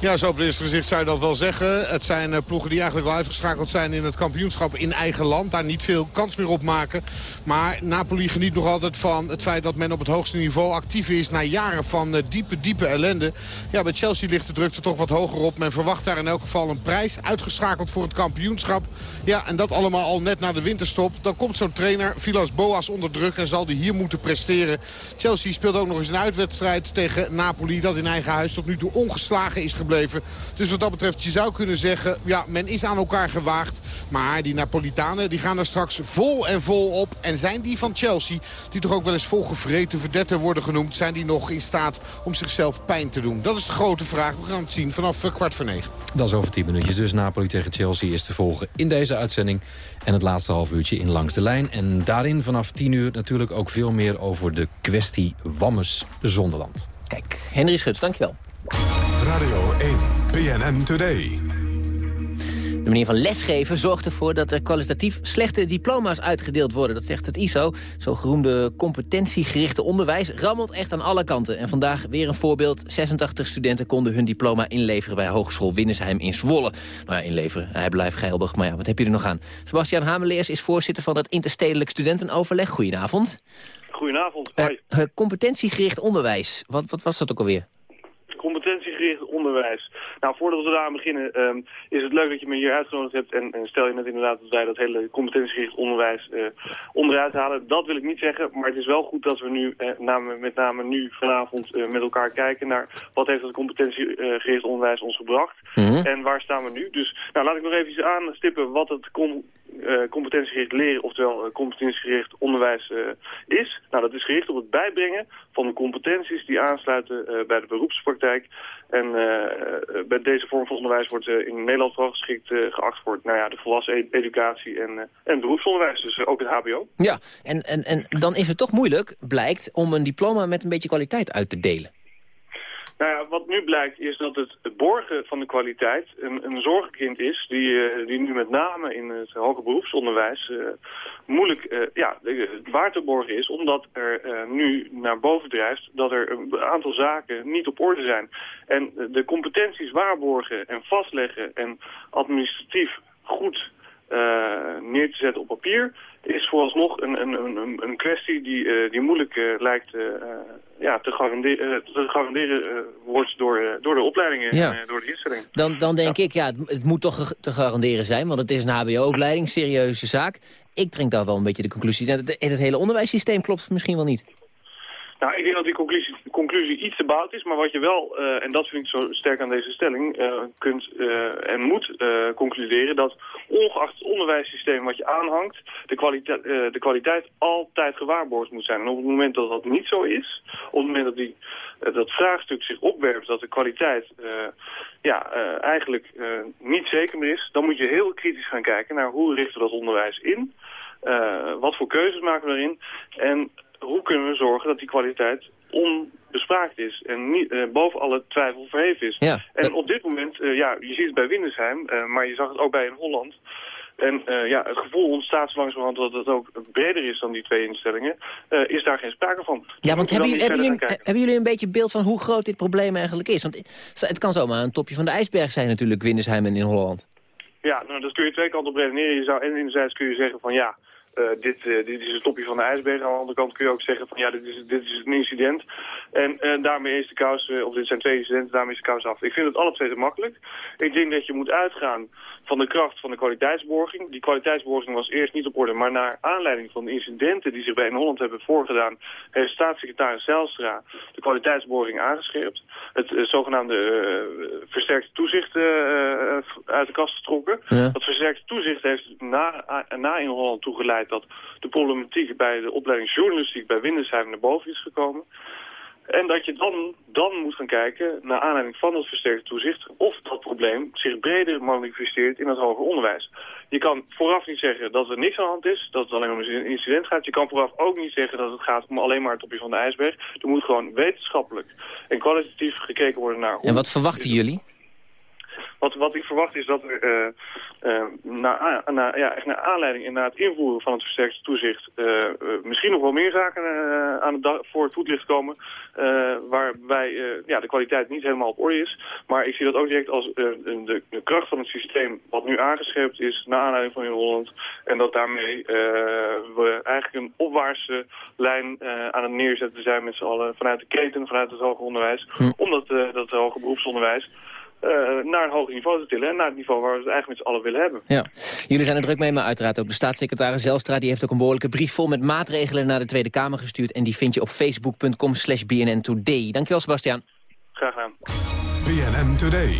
Ja, zo op het eerste gezicht zou je dat wel zeggen. Het zijn uh, ploegen die eigenlijk wel uitgeschakeld zijn in het kampioenschap in eigen land. Daar niet veel kans meer op maken. Maar Napoli geniet nog altijd van het feit dat men op het hoogste niveau actief is... na jaren van uh, diepe, diepe ellende. Ja, bij Chelsea ligt de drukte toch wat hoger op. Men verwacht daar in elk geval een prijs. Uitgeschakeld voor het kampioenschap. Ja, en dat allemaal al net na de winterstop. Dan komt zo'n trainer, Vilas Boas, onder druk en zal die hier moeten presteren. Chelsea speelt ook nog eens een uitwedstrijd tegen Napoli... dat in eigen huis tot nu toe ongeslagen is gebleven dus wat dat betreft, je zou kunnen zeggen, ja, men is aan elkaar gewaagd. Maar die Napolitanen, die gaan er straks vol en vol op. En zijn die van Chelsea, die toch ook wel eens volgevreten verdetten worden genoemd... zijn die nog in staat om zichzelf pijn te doen? Dat is de grote vraag. We gaan het zien vanaf eh, kwart voor negen. Dat is over tien minuutjes. Dus Napoli tegen Chelsea is te volgen in deze uitzending. En het laatste half uurtje in Langs de Lijn. En daarin vanaf tien uur natuurlijk ook veel meer over de kwestie Wammes Zonderland. Kijk, Henry Schuts, dankjewel. Radio 1, PNN Today. De manier van lesgeven zorgt ervoor dat er kwalitatief slechte diploma's uitgedeeld worden. Dat zegt het ISO. Zo geroemde competentiegerichte onderwijs rammelt echt aan alle kanten. En vandaag weer een voorbeeld. 86 studenten konden hun diploma inleveren bij Hogeschool Winnesheim in Zwolle. Nou ja, inleveren. Hij blijft geildig, maar ja, wat heb je er nog aan? Sebastian Hameleers is voorzitter van het Interstedelijk Studentenoverleg. Goedenavond. Goedenavond. Uh, competentiegericht onderwijs. Wat, wat was dat ook alweer? Onderwijs. Nou, voordat we daaraan beginnen, um, is het leuk dat je me hier uitgenodigd hebt. En, en, stel je net inderdaad dat wij dat hele competentiegericht onderwijs uh, onderuit halen. Dat wil ik niet zeggen, maar het is wel goed dat we nu, uh, name, met name nu vanavond, uh, met elkaar kijken naar wat heeft het competentiegericht onderwijs ons gebracht. Mm -hmm. En waar staan we nu? Dus nou, laat ik nog even aanstippen wat het com competentiegericht leren, oftewel competentiegericht onderwijs is. Nou, dat is gericht op het bijbrengen van de competenties die aansluiten bij de beroepspraktijk. En bij deze vorm van onderwijs wordt in Nederland vooral geschikt geacht voor nou ja, de volwassen ed educatie en, en beroepsonderwijs, dus ook het hbo. Ja, en, en, en dan is het toch moeilijk, blijkt, om een diploma met een beetje kwaliteit uit te delen. Nou ja, wat nu blijkt is dat het borgen van de kwaliteit een, een zorgenkind is... Die, uh, die nu met name in het hoger beroepsonderwijs uh, moeilijk uh, ja, waar te borgen is... omdat er nu naar boven drijft dat er een aantal zaken niet op orde zijn. En de competenties waarborgen en vastleggen en administratief goed neer te zetten op papier is vooralsnog een, een, een, een kwestie die, uh, die moeilijk uh, lijkt ja, te garanderen, te garanderen wordt door, door de opleidingen ja. en door de instellingen. Dan, dan denk ja. ik, ja, het, het, moet toch te garanderen zijn, want het is een hbo-opleiding, serieuze zaak. Ik drink daar wel een beetje de conclusie, het, het hele onderwijssysteem klopt misschien wel niet. Nou, ik denk dat die conclusie, conclusie iets te bout is, maar wat je wel, uh, en dat vind ik zo sterk aan deze stelling, uh, kunt uh, en moet concluderen dat ongeacht het onderwijssysteem wat je aanhangt, de de kwaliteit altijd gewaarborgd moet zijn. En op het moment dat dat niet zo is, op het moment dat die, dat vraagstuk zich opwerpt, dat de kwaliteit ja, eigenlijk niet zeker meer is, dan moet je heel kritisch gaan kijken naar hoe richten we dat onderwijs in. Eh, wat voor keuzes maken we erin? En hoe kunnen we zorgen dat die kwaliteit onbespraakt is en niet, eh, boven alle twijfel verheven is. Ja, en op dit moment, eh, ja, je ziet het bij Windesheim, eh, maar je zag het ook bij in Holland. En ja, het gevoel ontstaat zo langzamerhand dat het ook breder is dan die twee instellingen. is daar geen sprake van. Ja, want hebben jullie, hebben, jullie, hebben een beetje beeld van hoe groot dit probleem eigenlijk is? Want het kan zomaar een topje van de ijsberg zijn natuurlijk, Windersheim en in Holland. Ja, nou, dat kun je twee kanten op redeneren. Je zou, en enerzijds kun je zeggen van ja, eh, dit, eh, dit is het topje van de ijsberg. Aan de andere kant kun je ook zeggen van ja, dit is, dit is een incident. En eh, daarmee is de kous, of dit zijn twee incidenten, daarmee is de kous af. Ik vind het alle twee te makkelijk. Ik denk dat je moet uitgaan van de kracht van de kwaliteitsborging. Die kwaliteitsborging was eerst niet op orde, maar naar aanleiding van de incidenten die zich bij in Holland hebben voorgedaan, heeft staatssecretaris Zijlstra de kwaliteitsborging aangescherpt. Het zogenaamde versterkte toezicht uit de kast getrokken. Ja. Dat versterkte toezicht heeft na, na in Holland toegeleid dat de problematiek bij de opleiding journalistiek bij Windesheim naar boven is gekomen. En dat je dan, dan moet gaan kijken, naar aanleiding van dat versterkte toezicht, of dat probleem zich breder manifesteert in het hoger onderwijs. Je kan vooraf niet zeggen dat er niks aan de hand is, dat het alleen om een incident gaat. Je kan vooraf ook niet zeggen dat het gaat om alleen maar het topje van de ijsberg. Er moet gewoon wetenschappelijk en kwalitatief gekeken worden naar... En wat verwachten jullie? Wat, wat ik verwacht is dat er eh, eh, naar, a- naar, ja, echt naar aanleiding en na het invoeren van het versterkte toezicht eh, eh, misschien nog wel meer zaken eh, aan het dag, voor het voetlicht komen eh, waarbij eh, ja, de kwaliteit niet helemaal op orde is. Maar ik zie dat ook direct als eh, de, de kracht van het systeem wat nu aangescherpt is naar aanleiding van in Holland en dat daarmee eh, we eigenlijk een opwaartse lijn eh, aan het neerzetten zijn met z'n allen vanuit de keten, vanuit het hoger onderwijs, om dat, eh, dat hoger beroepsonderwijs eh, naar een hoger niveau te tillen. En naar het niveau waar we het eigenlijk met z'n allen willen hebben. Ja, jullie zijn er druk mee, maar uiteraard ook de staatssecretaris Zelstra... die heeft ook een behoorlijke brief vol met maatregelen naar de Tweede Kamer gestuurd... en die vind je op facebook.com slash BNN Today. Dankjewel, Sebastian. Graag gedaan. BNN Today.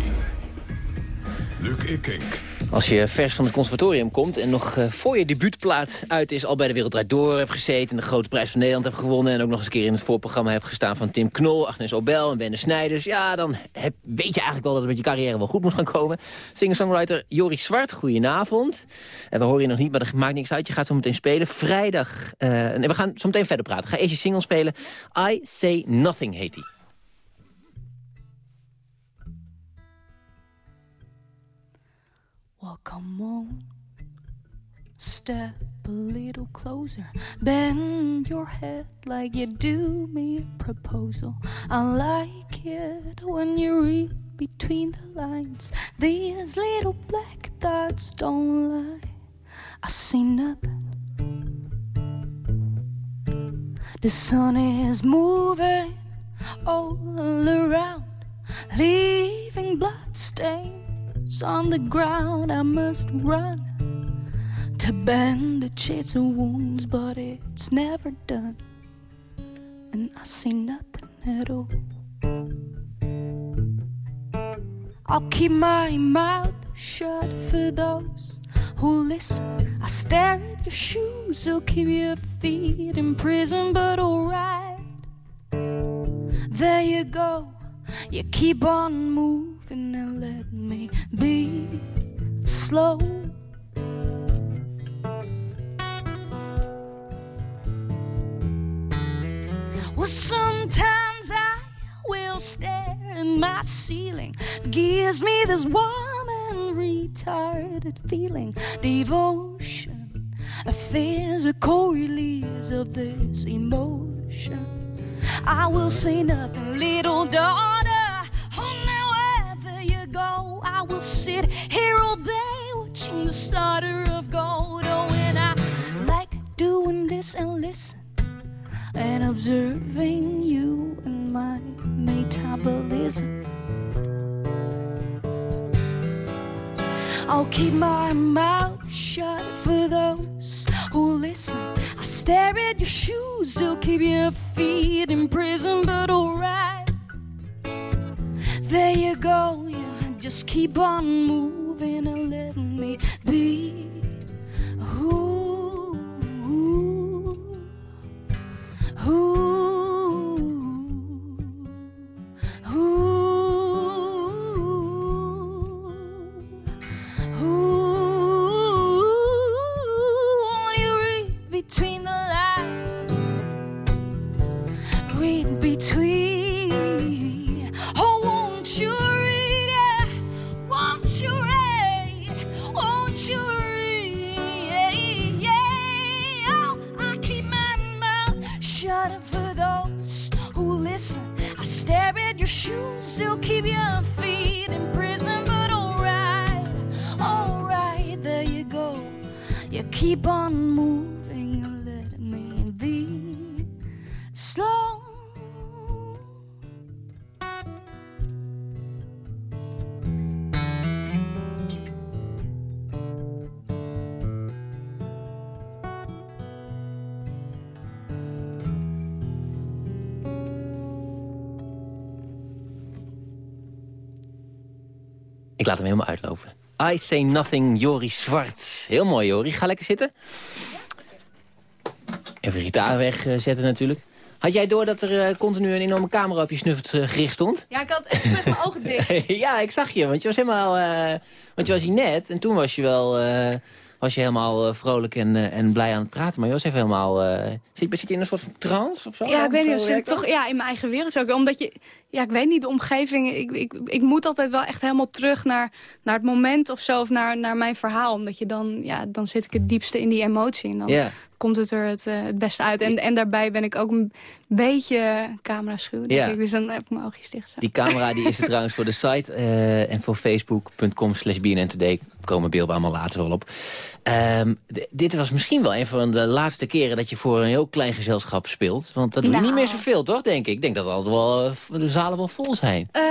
Luc Ikink. Als je vers van het conservatorium komt en nog eh, voor je debuutplaat uit is... al bij de Wereld Draait Door hebt gezeten... en de Grote Prijs van Nederland hebt gewonnen... en ook nog eens een keer in het voorprogramma hebt gestaan van Tim Knol... Agnes Obel en Benne Snijders... ja, dan heb, weet je eigenlijk wel dat het met je carrière wel goed moet gaan komen. Singer-songwriter Joris Zwart, goedenavond. En we horen je nog niet, maar dat maakt niks uit. Je gaat zo meteen spelen. Vrijdag, eh, nee, we gaan zo meteen verder praten. Ga eerst je single spelen. I Say Nothing heet die. Well, come on, step a little closer. Bend your head like you do me a proposal. I like it when you read between the lines. These little black dots don't lie. I see nothing. The sun is moving all around, leaving bloodstains on the ground. I must run to bandage of wounds, but it's never done, and I see nothing at all. I'll keep my mouth shut for those who listen. I stare at your shoes, so keep your feet in prison, but alright. There you go, you keep on moving and let me be slow. Well, sometimes I will stare at my ceiling. Gives me this warm and retarded feeling. Devotion, a physical release of this emotion. I will say nothing, little daughter. I will sit here all day watching the slaughter of gold. Oh, and I like doing this and listen and observing you and my metabolism. I'll keep my mouth shut for those who listen. I stare at your shoes, they'll keep your feet in prison, but alright. There you go, yeah, just keep on moving and letting me be. Ooh, ooh, laat hem helemaal uitlopen. I Say Nothing, Jori Zwart. Heel mooi, Jori. Ga lekker zitten. Even gitaar wegzetten natuurlijk. Had jij door dat er eh, continu een enorme camera op je snuffert eh, gericht stond? Ja, ik had echt met mijn ogen dicht. ja, ik zag je, want je was helemaal... eh, want je was hier net en toen was je wel... eh, was je helemaal vrolijk en, en blij aan het praten. Maar je was even helemaal... eh, zit, zit je in een soort van trance of zo? Ja, ik weet Zo niet, zit toch ja, in mijn eigen wereld ook. Omdat je, ja, ik weet niet, de omgeving, ik, ik, ik moet altijd wel echt helemaal terug naar, naar het moment of zo, of naar, naar mijn verhaal. Omdat je dan, ja, dan zit ik het diepste in die emotie. En dan komt het er het, eh, het beste uit. En, en daarbij ben ik ook een beetje camera-schuw, ik. Dus dan heb ik mijn oogjes dicht. zo. Die camera die is er trouwens voor de site eh, en voor facebook.com slash BNN Today komen beelden allemaal later wel op. Ehm, dit was misschien wel een van de laatste keren dat je voor een heel klein gezelschap speelt. Want dat doe je Nou. niet meer zoveel, toch, denk ik? Ik denk dat altijd wel, eh, de zalen wel vol zijn. Eh,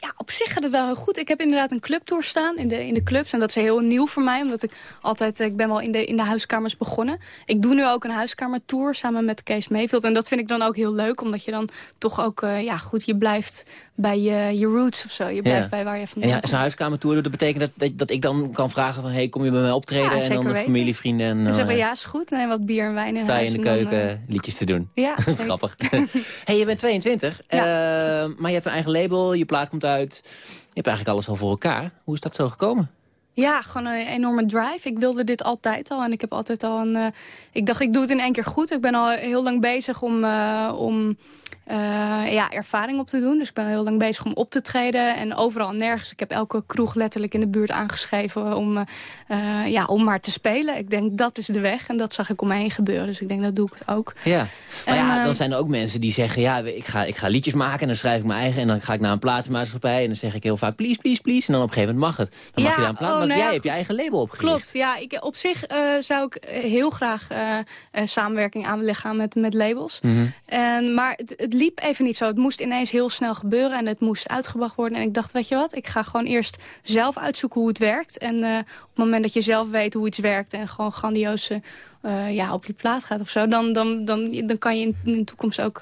ja, op zich gaat het wel heel goed. Ik heb inderdaad een clubtour staan in de, in de clubs. En dat is heel nieuw voor mij, omdat ik altijd... Ik ben wel in de, in de huiskamers begonnen. Ik doe nu ook een huiskamertour samen met Kees Mayfield. En dat vind ik dan ook heel leuk, omdat je dan toch ook... eh, ja, goed, je blijft bij je, je roots of zo. Je blijft Ja. bij waar je vandaan ja, komt. zo'n huiskamertour, dat betekent dat, dat, dat ik dan kan vragen van... hey, kom je bij mij optreden? Ja, en dan de familie, vrienden en... Dan eh, zeggen we, ja, is goed. En wat bier en wijn in Sta je huis. in de dan, keuken eh, liedjes te doen. Ja. Grappig. hey, je bent 22, eh, maar je hebt een eigen label, je plaat komt uit. Je hebt eigenlijk alles al voor elkaar. Hoe is dat zo gekomen? Ja, gewoon een enorme drive. Ik wilde dit altijd al. En ik heb altijd al een... eh, ik dacht, ik doe het in één keer goed. Ik ben al heel lang bezig om, eh, om eh, ja, ervaring op te doen. Dus ik ben al heel lang bezig om op te treden. En overal en nergens. Ik heb elke kroeg letterlijk in de buurt aangeschreven om, ja, om maar te spelen. Ik denk, dat is de weg. En dat zag ik om me heen gebeuren. Dus ik denk, dat doe ik het ook. Ja, maar En, ja, dan zijn er ook mensen die zeggen... ja, ik ga, ik ga liedjes maken en dan schrijf ik mijn eigen... en dan ga ik naar een plaatsmaatschappij en dan zeg ik heel vaak... please, please, please. En dan op een gegeven moment mag het. Dan mag Ja, je daar een plaat. Want nou jij ja, hebt je eigen label opgericht. Klopt, ja. Ik, op zich eh, zou ik eh, heel graag eh, samenwerking aan willen gaan met, met labels. Mhm. En, maar het, het liep even niet zo. Het moest ineens heel snel gebeuren en het moest uitgebracht worden. En ik dacht, weet je wat, ik ga gewoon eerst zelf uitzoeken hoe het werkt. En op het moment dat je zelf weet hoe iets werkt... en gewoon grandioos eh, ja, op die plaat gaat of zo... dan, dan, dan, dan kan je in, in de toekomst ook...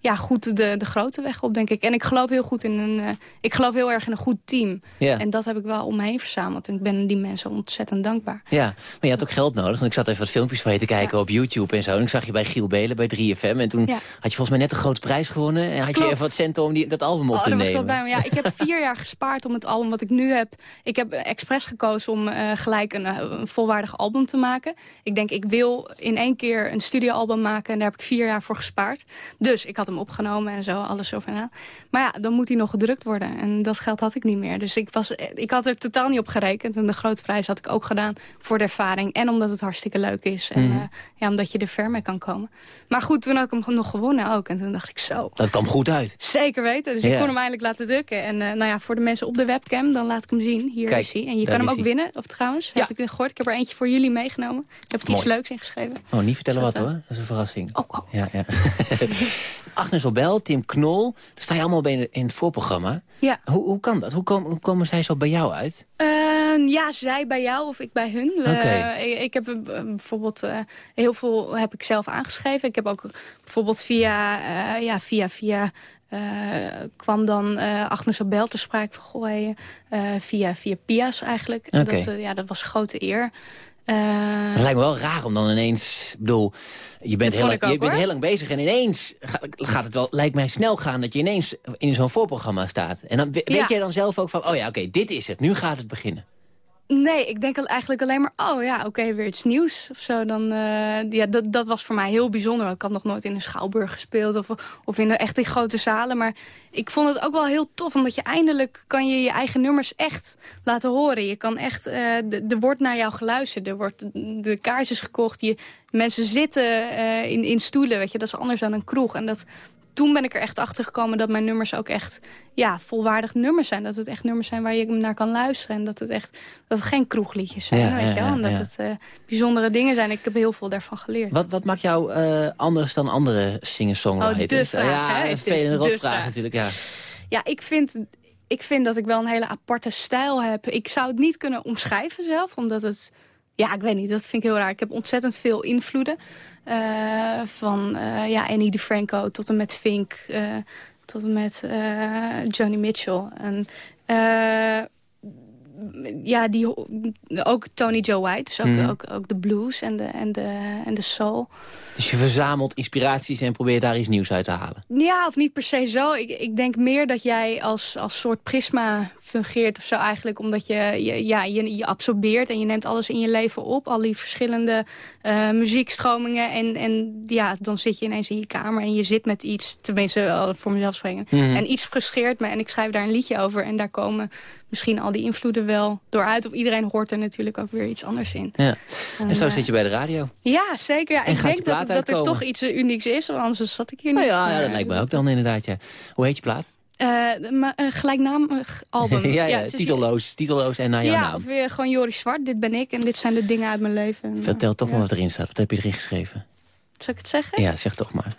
ja, goed de, de grote weg op, denk ik. En ik geloof heel goed in een... eh, ik geloof heel erg in een goed team. Ja. En dat heb ik wel om me heen verzameld. En ik ben die mensen ontzettend dankbaar. Ja, maar je had ook geld nodig. Want ik zat even wat filmpjes van je te kijken op YouTube en zo. En ik zag je bij Giel Belen bij 3FM. En toen Ja. had je volgens mij net de grote prijs gewonnen. En had je Klopt. even wat centen om die, dat album op Oh, te was nemen. blij mee. Ja, ik heb vier jaar gespaard om het album wat ik nu heb. Ik heb expres gekozen om eh, gelijk een, eh, een volwaardig album te maken. Ik denk, ik wil in één keer een studioalbum maken. En daar heb ik vier jaar voor gespaard. Dus ik had hem opgenomen en zo, alles over en aan. Maar ja, dan moet hij nog gedrukt worden. En dat geld had ik niet meer. Dus ik, was, ik had er totaal niet op gerekend. En de grote prijs had ik ook gedaan voor de ervaring. En omdat het hartstikke leuk is. En Mhm. eh, ja, omdat je er ver mee kan komen. Maar goed, toen had ik hem nog gewonnen ook. En toen dacht ik zo... Dat kwam goed uit. Zeker weten. Dus Ja. ik kon hem eindelijk laten drukken. En eh, nou ja, voor de mensen op de webcam, dan laat ik hem zien. Hier Kijk, is hij. En je kan hem ook hij. winnen. Of trouwens, heb ik gehoord. Ik heb er eentje voor jullie meegenomen. Daar heb ik iets leuks in geschreven. Oh, niet vertellen wat hoor. Dat is een verrassing. Oh, oh. Ja, ja. Agnes Obel, Tim Knol. Daar sta je allemaal bij in, het voorprogramma. Ja. Hoe, hoe kan dat? Hoe, kom- hoe komen zij zo bij jou uit? Eh, ja, zij bij jou of ik bij hun. Ik, ik heb eh, bijvoorbeeld eh, heel veel heb ik zelf aangeschreven. Ik heb ook bijvoorbeeld via, eh, ja, via, via kwam dan eh Agnes Abel te sprake van eh, via, via Pia's eigenlijk. Oké. Dat, ja, dat was grote eer. Eh, Het lijkt me wel raar om dan ineens... Ik bedoel, je bent, heel lang, ook, je bent heel lang bezig en ineens ga- gaat het wel... Lijkt mij snel gaan dat je ineens in zo'n voorprogramma staat. En dan we- weet Ja. jij dan zelf ook van... Oh ja, oké, dit is het. Nu gaat het beginnen. Nee, ik denk eigenlijk alleen maar, oh ja, oké, weer iets nieuws of zo. Dan, eh, ja, dat, dat was voor mij heel bijzonder. Ik had nog nooit in een schouwburg gespeeld of, of in echt in grote zalen. Maar ik vond het ook wel heel tof, omdat je eindelijk kan je je eigen nummers echt laten horen. Je kan echt, eh, de- er wordt naar jou geluisterd, er wordt de kaartjes gekocht. Je, mensen zitten eh, in, in stoelen, weet je, dat is anders dan een kroeg. En dat, toen ben ik er echt achter gekomen dat mijn nummers ook echt ja, volwaardig nummers zijn. Dat het echt nummers zijn waar je naar kan luisteren. En dat het echt dat het geen kroegliedjes zijn, Ja, weet je wel. En dat het eh, bijzondere dingen zijn. Ik heb heel veel daarvan geleerd. Wat, wat maakt jou eh, anders dan andere singer-songwriters? Oh, ja, een rotvraag vraag. natuurlijk, ja. Ja, ik vind, ik vind dat ik wel een hele aparte stijl heb. Ik zou het niet kunnen omschrijven zelf, omdat het... Ja, ik weet niet, dat vind ik heel raar. Ik heb ontzettend veel invloeden. eh, van eh, ja, Annie DeFranco tot en met Fink, eh, tot en met Johnny Mitchell. En, ja, die, ook Tony Joe White, dus ook, Mhm. ook, ook de blues en de, en, de, en de soul. Dus je verzamelt inspiraties en probeert daar iets nieuws uit te halen. Ja, of niet per se zo. Ik, ik denk meer dat jij als, als soort prisma fungeert of zo eigenlijk. Omdat je, je, ja, je, je absorbeert en je neemt alles in je leven op. Al die verschillende eh, muziekstromingen. En, en ja, dan zit je ineens in je kamer en je zit met iets. Tenminste, wel voor mezelf spreken. Mhm. En iets frustreert me en ik schrijf daar een liedje over. En daar komen misschien al die invloeden wel door uit. Of iedereen hoort er natuurlijk ook weer iets anders in. Ja. En zo eh, zit je bij de radio. Ja, zeker. Ja, En ik denk dat, dat er toch iets eh, unieks is. want Anders zat ik hier niet. Nou ja, ja, Maar, dat lijkt me ook dan inderdaad, ja. Hoe heet je plaat? Eh, maar een gelijknaamig album. ja, ja, het is- titeloos, titeloos en naar jouw ja, naam. of weer gewoon Joris Zwart. Dit ben ik en dit zijn de dingen uit mijn leven. En, Vertel toch ja. maar wat erin staat. Wat heb je erin geschreven? Zal ik het zeggen? Ja, zeg toch maar.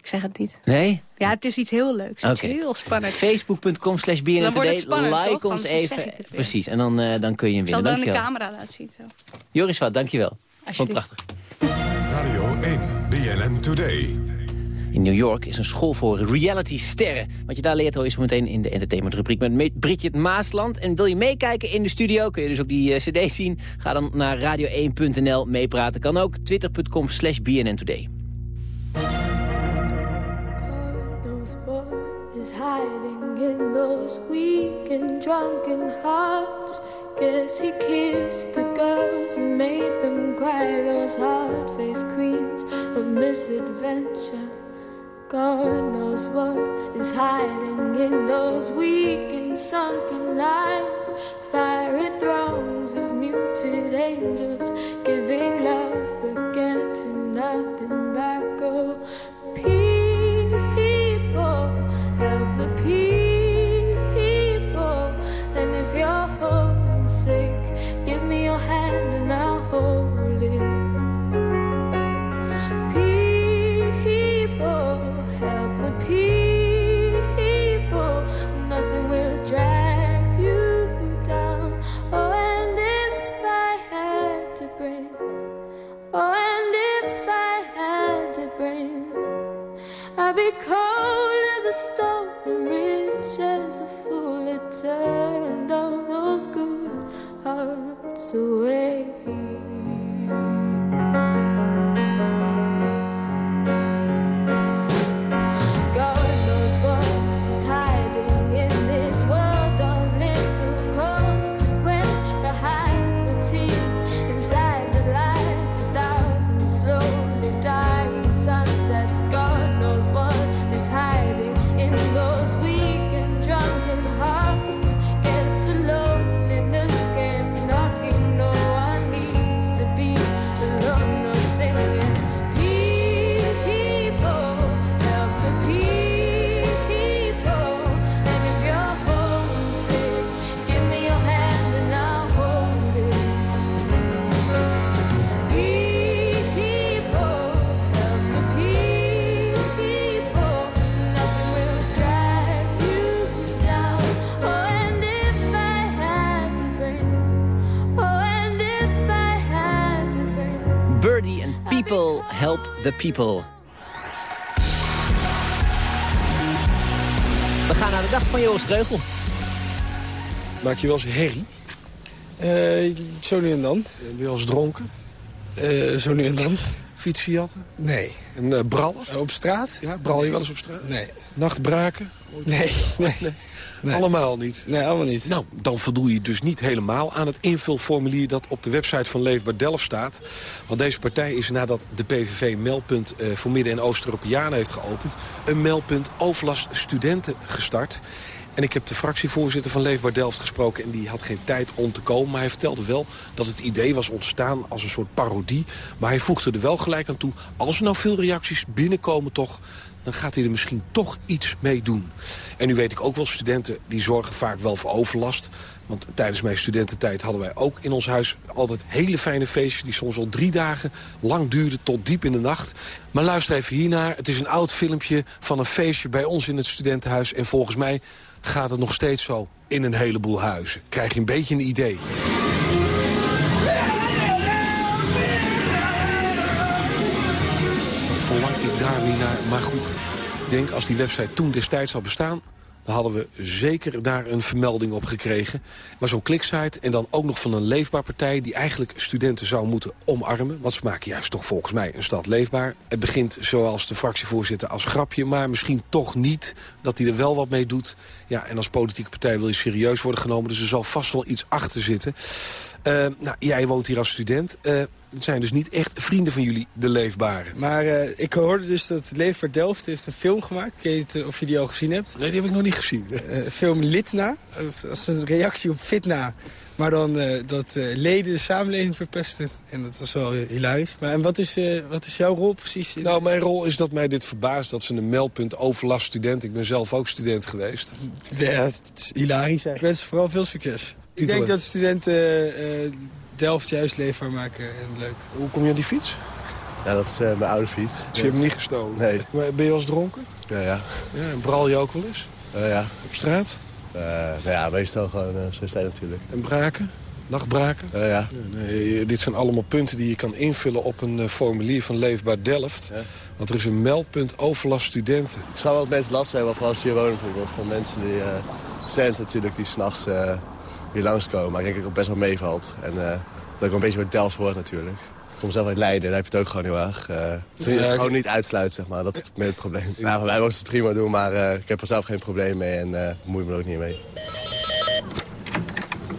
Ik zeg het niet. Nee? Ja, het is iets heel leuks. Oké. Iets heel spannend. Facebook.com slash Dan wordt het BNN spannend, Like toch? ons Anders even. het. Precies, en dan, eh, dan kun je hem Ik zal winnen. wel in de Dankjewel. camera laten zien. Zo. Joris Wat, dankjewel. Vond Alsjeblieft. prachtig. Radio 1, BNN Today. In New York is een school voor reality sterren. Wat je daar leert hoor je zo meteen in de entertainment rubriek met Me- Bridget Maasland. En wil je meekijken in de studio, kun je dus ook die eh, cd zien. Ga dan naar radio1.nl meepraten. Kan ook twitter.com slash BNN Today. he kissed the girls and made them cry, those hard faced of misadventure. God knows what is hiding in those weak and sunken lines. Fiery thrones of muted angels giving love but getting nothing away. The People. We gaan naar de dag van Joris Kreugel. Maak je wel eens herrie? Eh, zo nu en dan. Ben je wel eens dronken? Eh, zo nu en dan. Fietsen jatten? Nee. En brallen? Eh, op straat? Ja, bral je wel eens op straat? Nee. Nachtbraken? Nee. nee. Nee. Allemaal niet? Nee, allemaal niet. Nou, dan voldoe je dus niet helemaal aan het invulformulier... dat op de website van Leefbaar Delft staat. Want deze partij is nadat de PVV meldpunt eh, voor Midden- en Oost-Europeanen heeft geopend... een meldpunt overlast studenten gestart. En ik heb de fractievoorzitter van Leefbaar Delft gesproken... en die had geen tijd om te komen. Maar hij vertelde wel dat het idee was ontstaan als een soort parodie. Maar hij voegde er wel gelijk aan toe... als er nou veel reacties binnenkomen toch dan gaat hij er misschien toch iets mee doen. En nu weet ik ook wel, studenten die zorgen vaak wel voor overlast. Want tijdens mijn studententijd hadden wij ook in ons huis altijd hele fijne feestjes... die soms al drie dagen lang duurden tot diep in de nacht. Maar luister even hiernaar. Het is een oud filmpje van een feestje bij ons in het studentenhuis. En volgens mij gaat het nog steeds zo in een heleboel huizen. Krijg je een beetje een idee. Maar goed, ik denk als die website toen destijds had bestaan... dan hadden we zeker daar een vermelding op gekregen. Maar zo'n kliksite en dan ook nog van een leefbaar partij... die eigenlijk studenten zou moeten omarmen. Want ze maken juist toch volgens mij een stad leefbaar. Het begint zoals de fractievoorzitter als grapje... maar misschien toch niet dat hij er wel wat mee doet. Ja, en als politieke partij wil je serieus worden genomen... dus er zal vast wel iets achter zitten. Uh, nou, jij woont hier als student... Uh, het zijn dus niet echt vrienden van jullie, de Leefbaren. Maar uh, ik hoorde dus dat Leefbaar Delft heeft een film gemaakt. Ik weet niet of je die al gezien hebt. Nee, die heb ik nog niet gezien. Uh, film Litna. Dat is een reactie op Fitna. Maar dan uh, dat leden de samenleving verpesten. En dat was wel hilarisch. Maar en wat is, wat is jouw rol precies? In... Nou, mijn rol is dat mij dit verbaast. Dat ze een meldpunt overlast student. Ik ben zelf ook student geweest. Ja, het is hilarisch. Ik wens vooral veel succes. Ik denk dat studenten Delft juist leefbaar maken en leuk. Hoe kom je aan die fiets? Ja, dat is uh, mijn oude fiets. Dus je hebt hem niet gestolen? Nee. Maar ben je wel eens dronken? Ja, ja. ja en bral je ook wel eens? Uh, ja. Op straat? Uh, nou ja, meestal gewoon uh, zo zijn natuurlijk. En braken? Nachtbraken? ja. ja nee, dit zijn allemaal punten die je kan invullen op een formulier van Leefbaar Delft. Ja. Want er is een meldpunt overlast studenten. Ik zou wel het meest last hebben, vooral als je hier wonen bijvoorbeeld. Van mensen die, studenten natuurlijk, die s'nachts hier langskomen. Maar ik denk dat het best wel meevalt. En, dat ook een beetje wat Delft hoort natuurlijk. Ik kom zelf uit Leiden, daar heb je het ook gewoon heel erg. Uh, ja, het gewoon niet uitsluit, zeg maar. Dat is meer het probleem. Nou, mij mogen het prima doen, maar uh, ik heb er zelf geen probleem mee en uh, me er ook niet mee.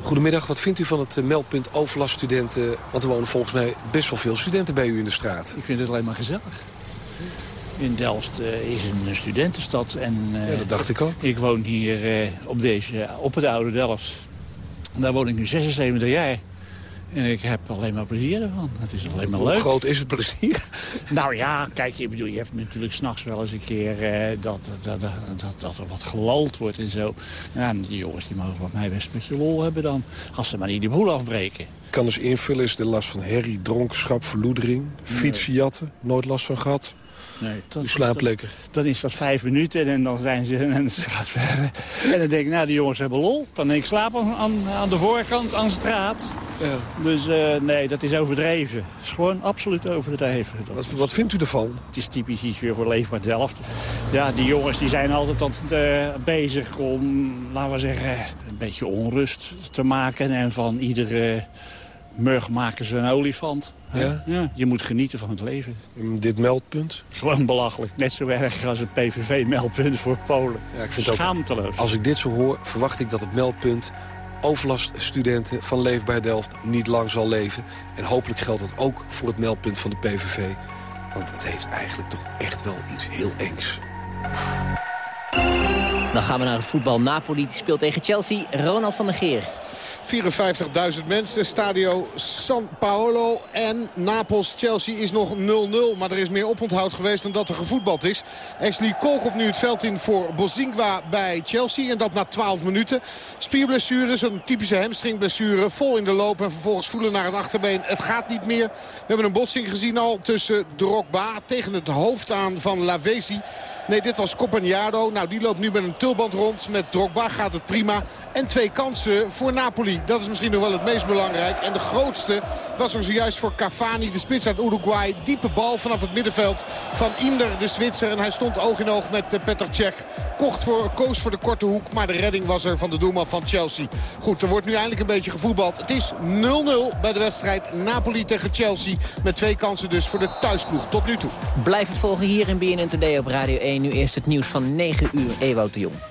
Goedemiddag, wat vindt u van het meldpunt overlaststudenten? Want er wonen volgens mij best wel veel studenten bij u in de straat. Ik vind het alleen maar gezellig. In Delft uh, is een studentenstad. En, uh, ja, dat dacht ik ook. Ik woon hier uh, op, deze, op het oude Delft. Daar woon ik nu 76 jaar. En ik heb alleen maar plezier ervan. Het is alleen maar leuk. Hoe groot is het plezier? Nou ja, kijk, je, bedoel, je hebt natuurlijk s'nachts wel eens een keer eh, dat, dat, dat, dat, er wat gelald wordt en zo. Ja, en die jongens die mogen wat mij best met je lol hebben dan. Als ze maar niet die boel afbreken. Ik kan dus invullen, is de last van herrie, dronkenschap, verloedering, fietsjatten, nooit last van gehad. Nee, dat, U slaapt lekker. Dan is dat vijf minuten en dan zijn ze en het gaat verder. En dan denk ik, nou, die jongens hebben lol. Dan denk ik, slaap aan, aan de voorkant, aan de straat. Ja. Dus uh, nee, dat is overdreven. Het is gewoon absoluut overdreven. Wat, wat vindt u ervan? Het is typisch iets weer voor Leefbaar Delft. Ja, die jongens die zijn altijd aan uh, bezig om, laten we zeggen, een beetje onrust te maken. En van iedere mug maken ze een olifant. Ja? ja? Je moet genieten van het leven. Dit meldpunt? Gewoon belachelijk. Net zo erg als het PVV-meldpunt voor Polen. Ja, ik vind Schaamteloos. Ook, als ik dit zo hoor, verwacht ik dat het meldpunt overlaststudenten van Leefbaar Delft niet lang zal leven. En hopelijk geldt dat ook voor het meldpunt van de PVV. Want het heeft eigenlijk toch echt wel iets heel engs. Dan gaan we naar het voetbal. Napoli die speelt tegen Chelsea. Ronald van der Geer. 54.000 mensen. Stadio San Paolo en Napels-Chelsea is nog 0-0. Maar er is meer oponthoud geweest dan dat er gevoetbald is. Ashley Cole komt nu het veld in voor Bozingwa bij Chelsea. En dat na 12 minuten. Spierblessure, zo'n typische hamstringblessure. Vol in de loop en vervolgens voelen naar het achterbeen. Het gaat niet meer. We hebben een botsing gezien al tussen Drogba tegen het hoofd aan van Lavesi. Nee, dit was Copagnado. Nou, die loopt nu met een tulband rond. Met Drogba gaat het prima. En twee kansen voor Napoli. Dat is misschien nog wel het meest belangrijk. En de grootste was er zojuist voor Cavani, de spits uit Uruguay. Diepe bal vanaf het middenveld van Inder, de Zwitser. En hij stond oog in oog met eh, Petr Cech. Kocht voor, koos voor de korte hoek, maar de redding was er van de doelman van Chelsea. Goed, er wordt nu eindelijk een beetje gevoetbald. Het is 0-0 bij de wedstrijd Napoli tegen Chelsea. Met twee kansen dus voor de thuisploeg tot nu toe. Blijf het volgen hier in BNN Today op Radio 1 nu eerst het nieuws van 9 uur. Ewout de Jong.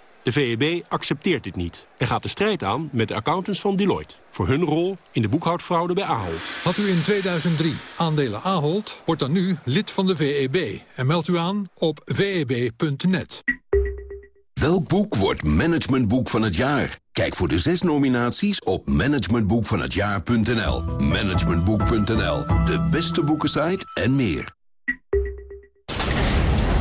De VEB accepteert dit niet en gaat de strijd aan met de accountants van Deloitte... voor hun rol in de boekhoudfraude bij Ahold. Had u in 2003 aandelen Ahold, wordt dan nu lid van de VEB... en meldt u aan op veb.net. Welk boek wordt managementboek van het jaar? Kijk voor de zes nominaties op managementboekvanhetjaar.nl. Managementboek.nl, de beste boekensite en meer.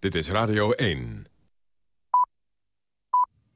Dit is Radio 1.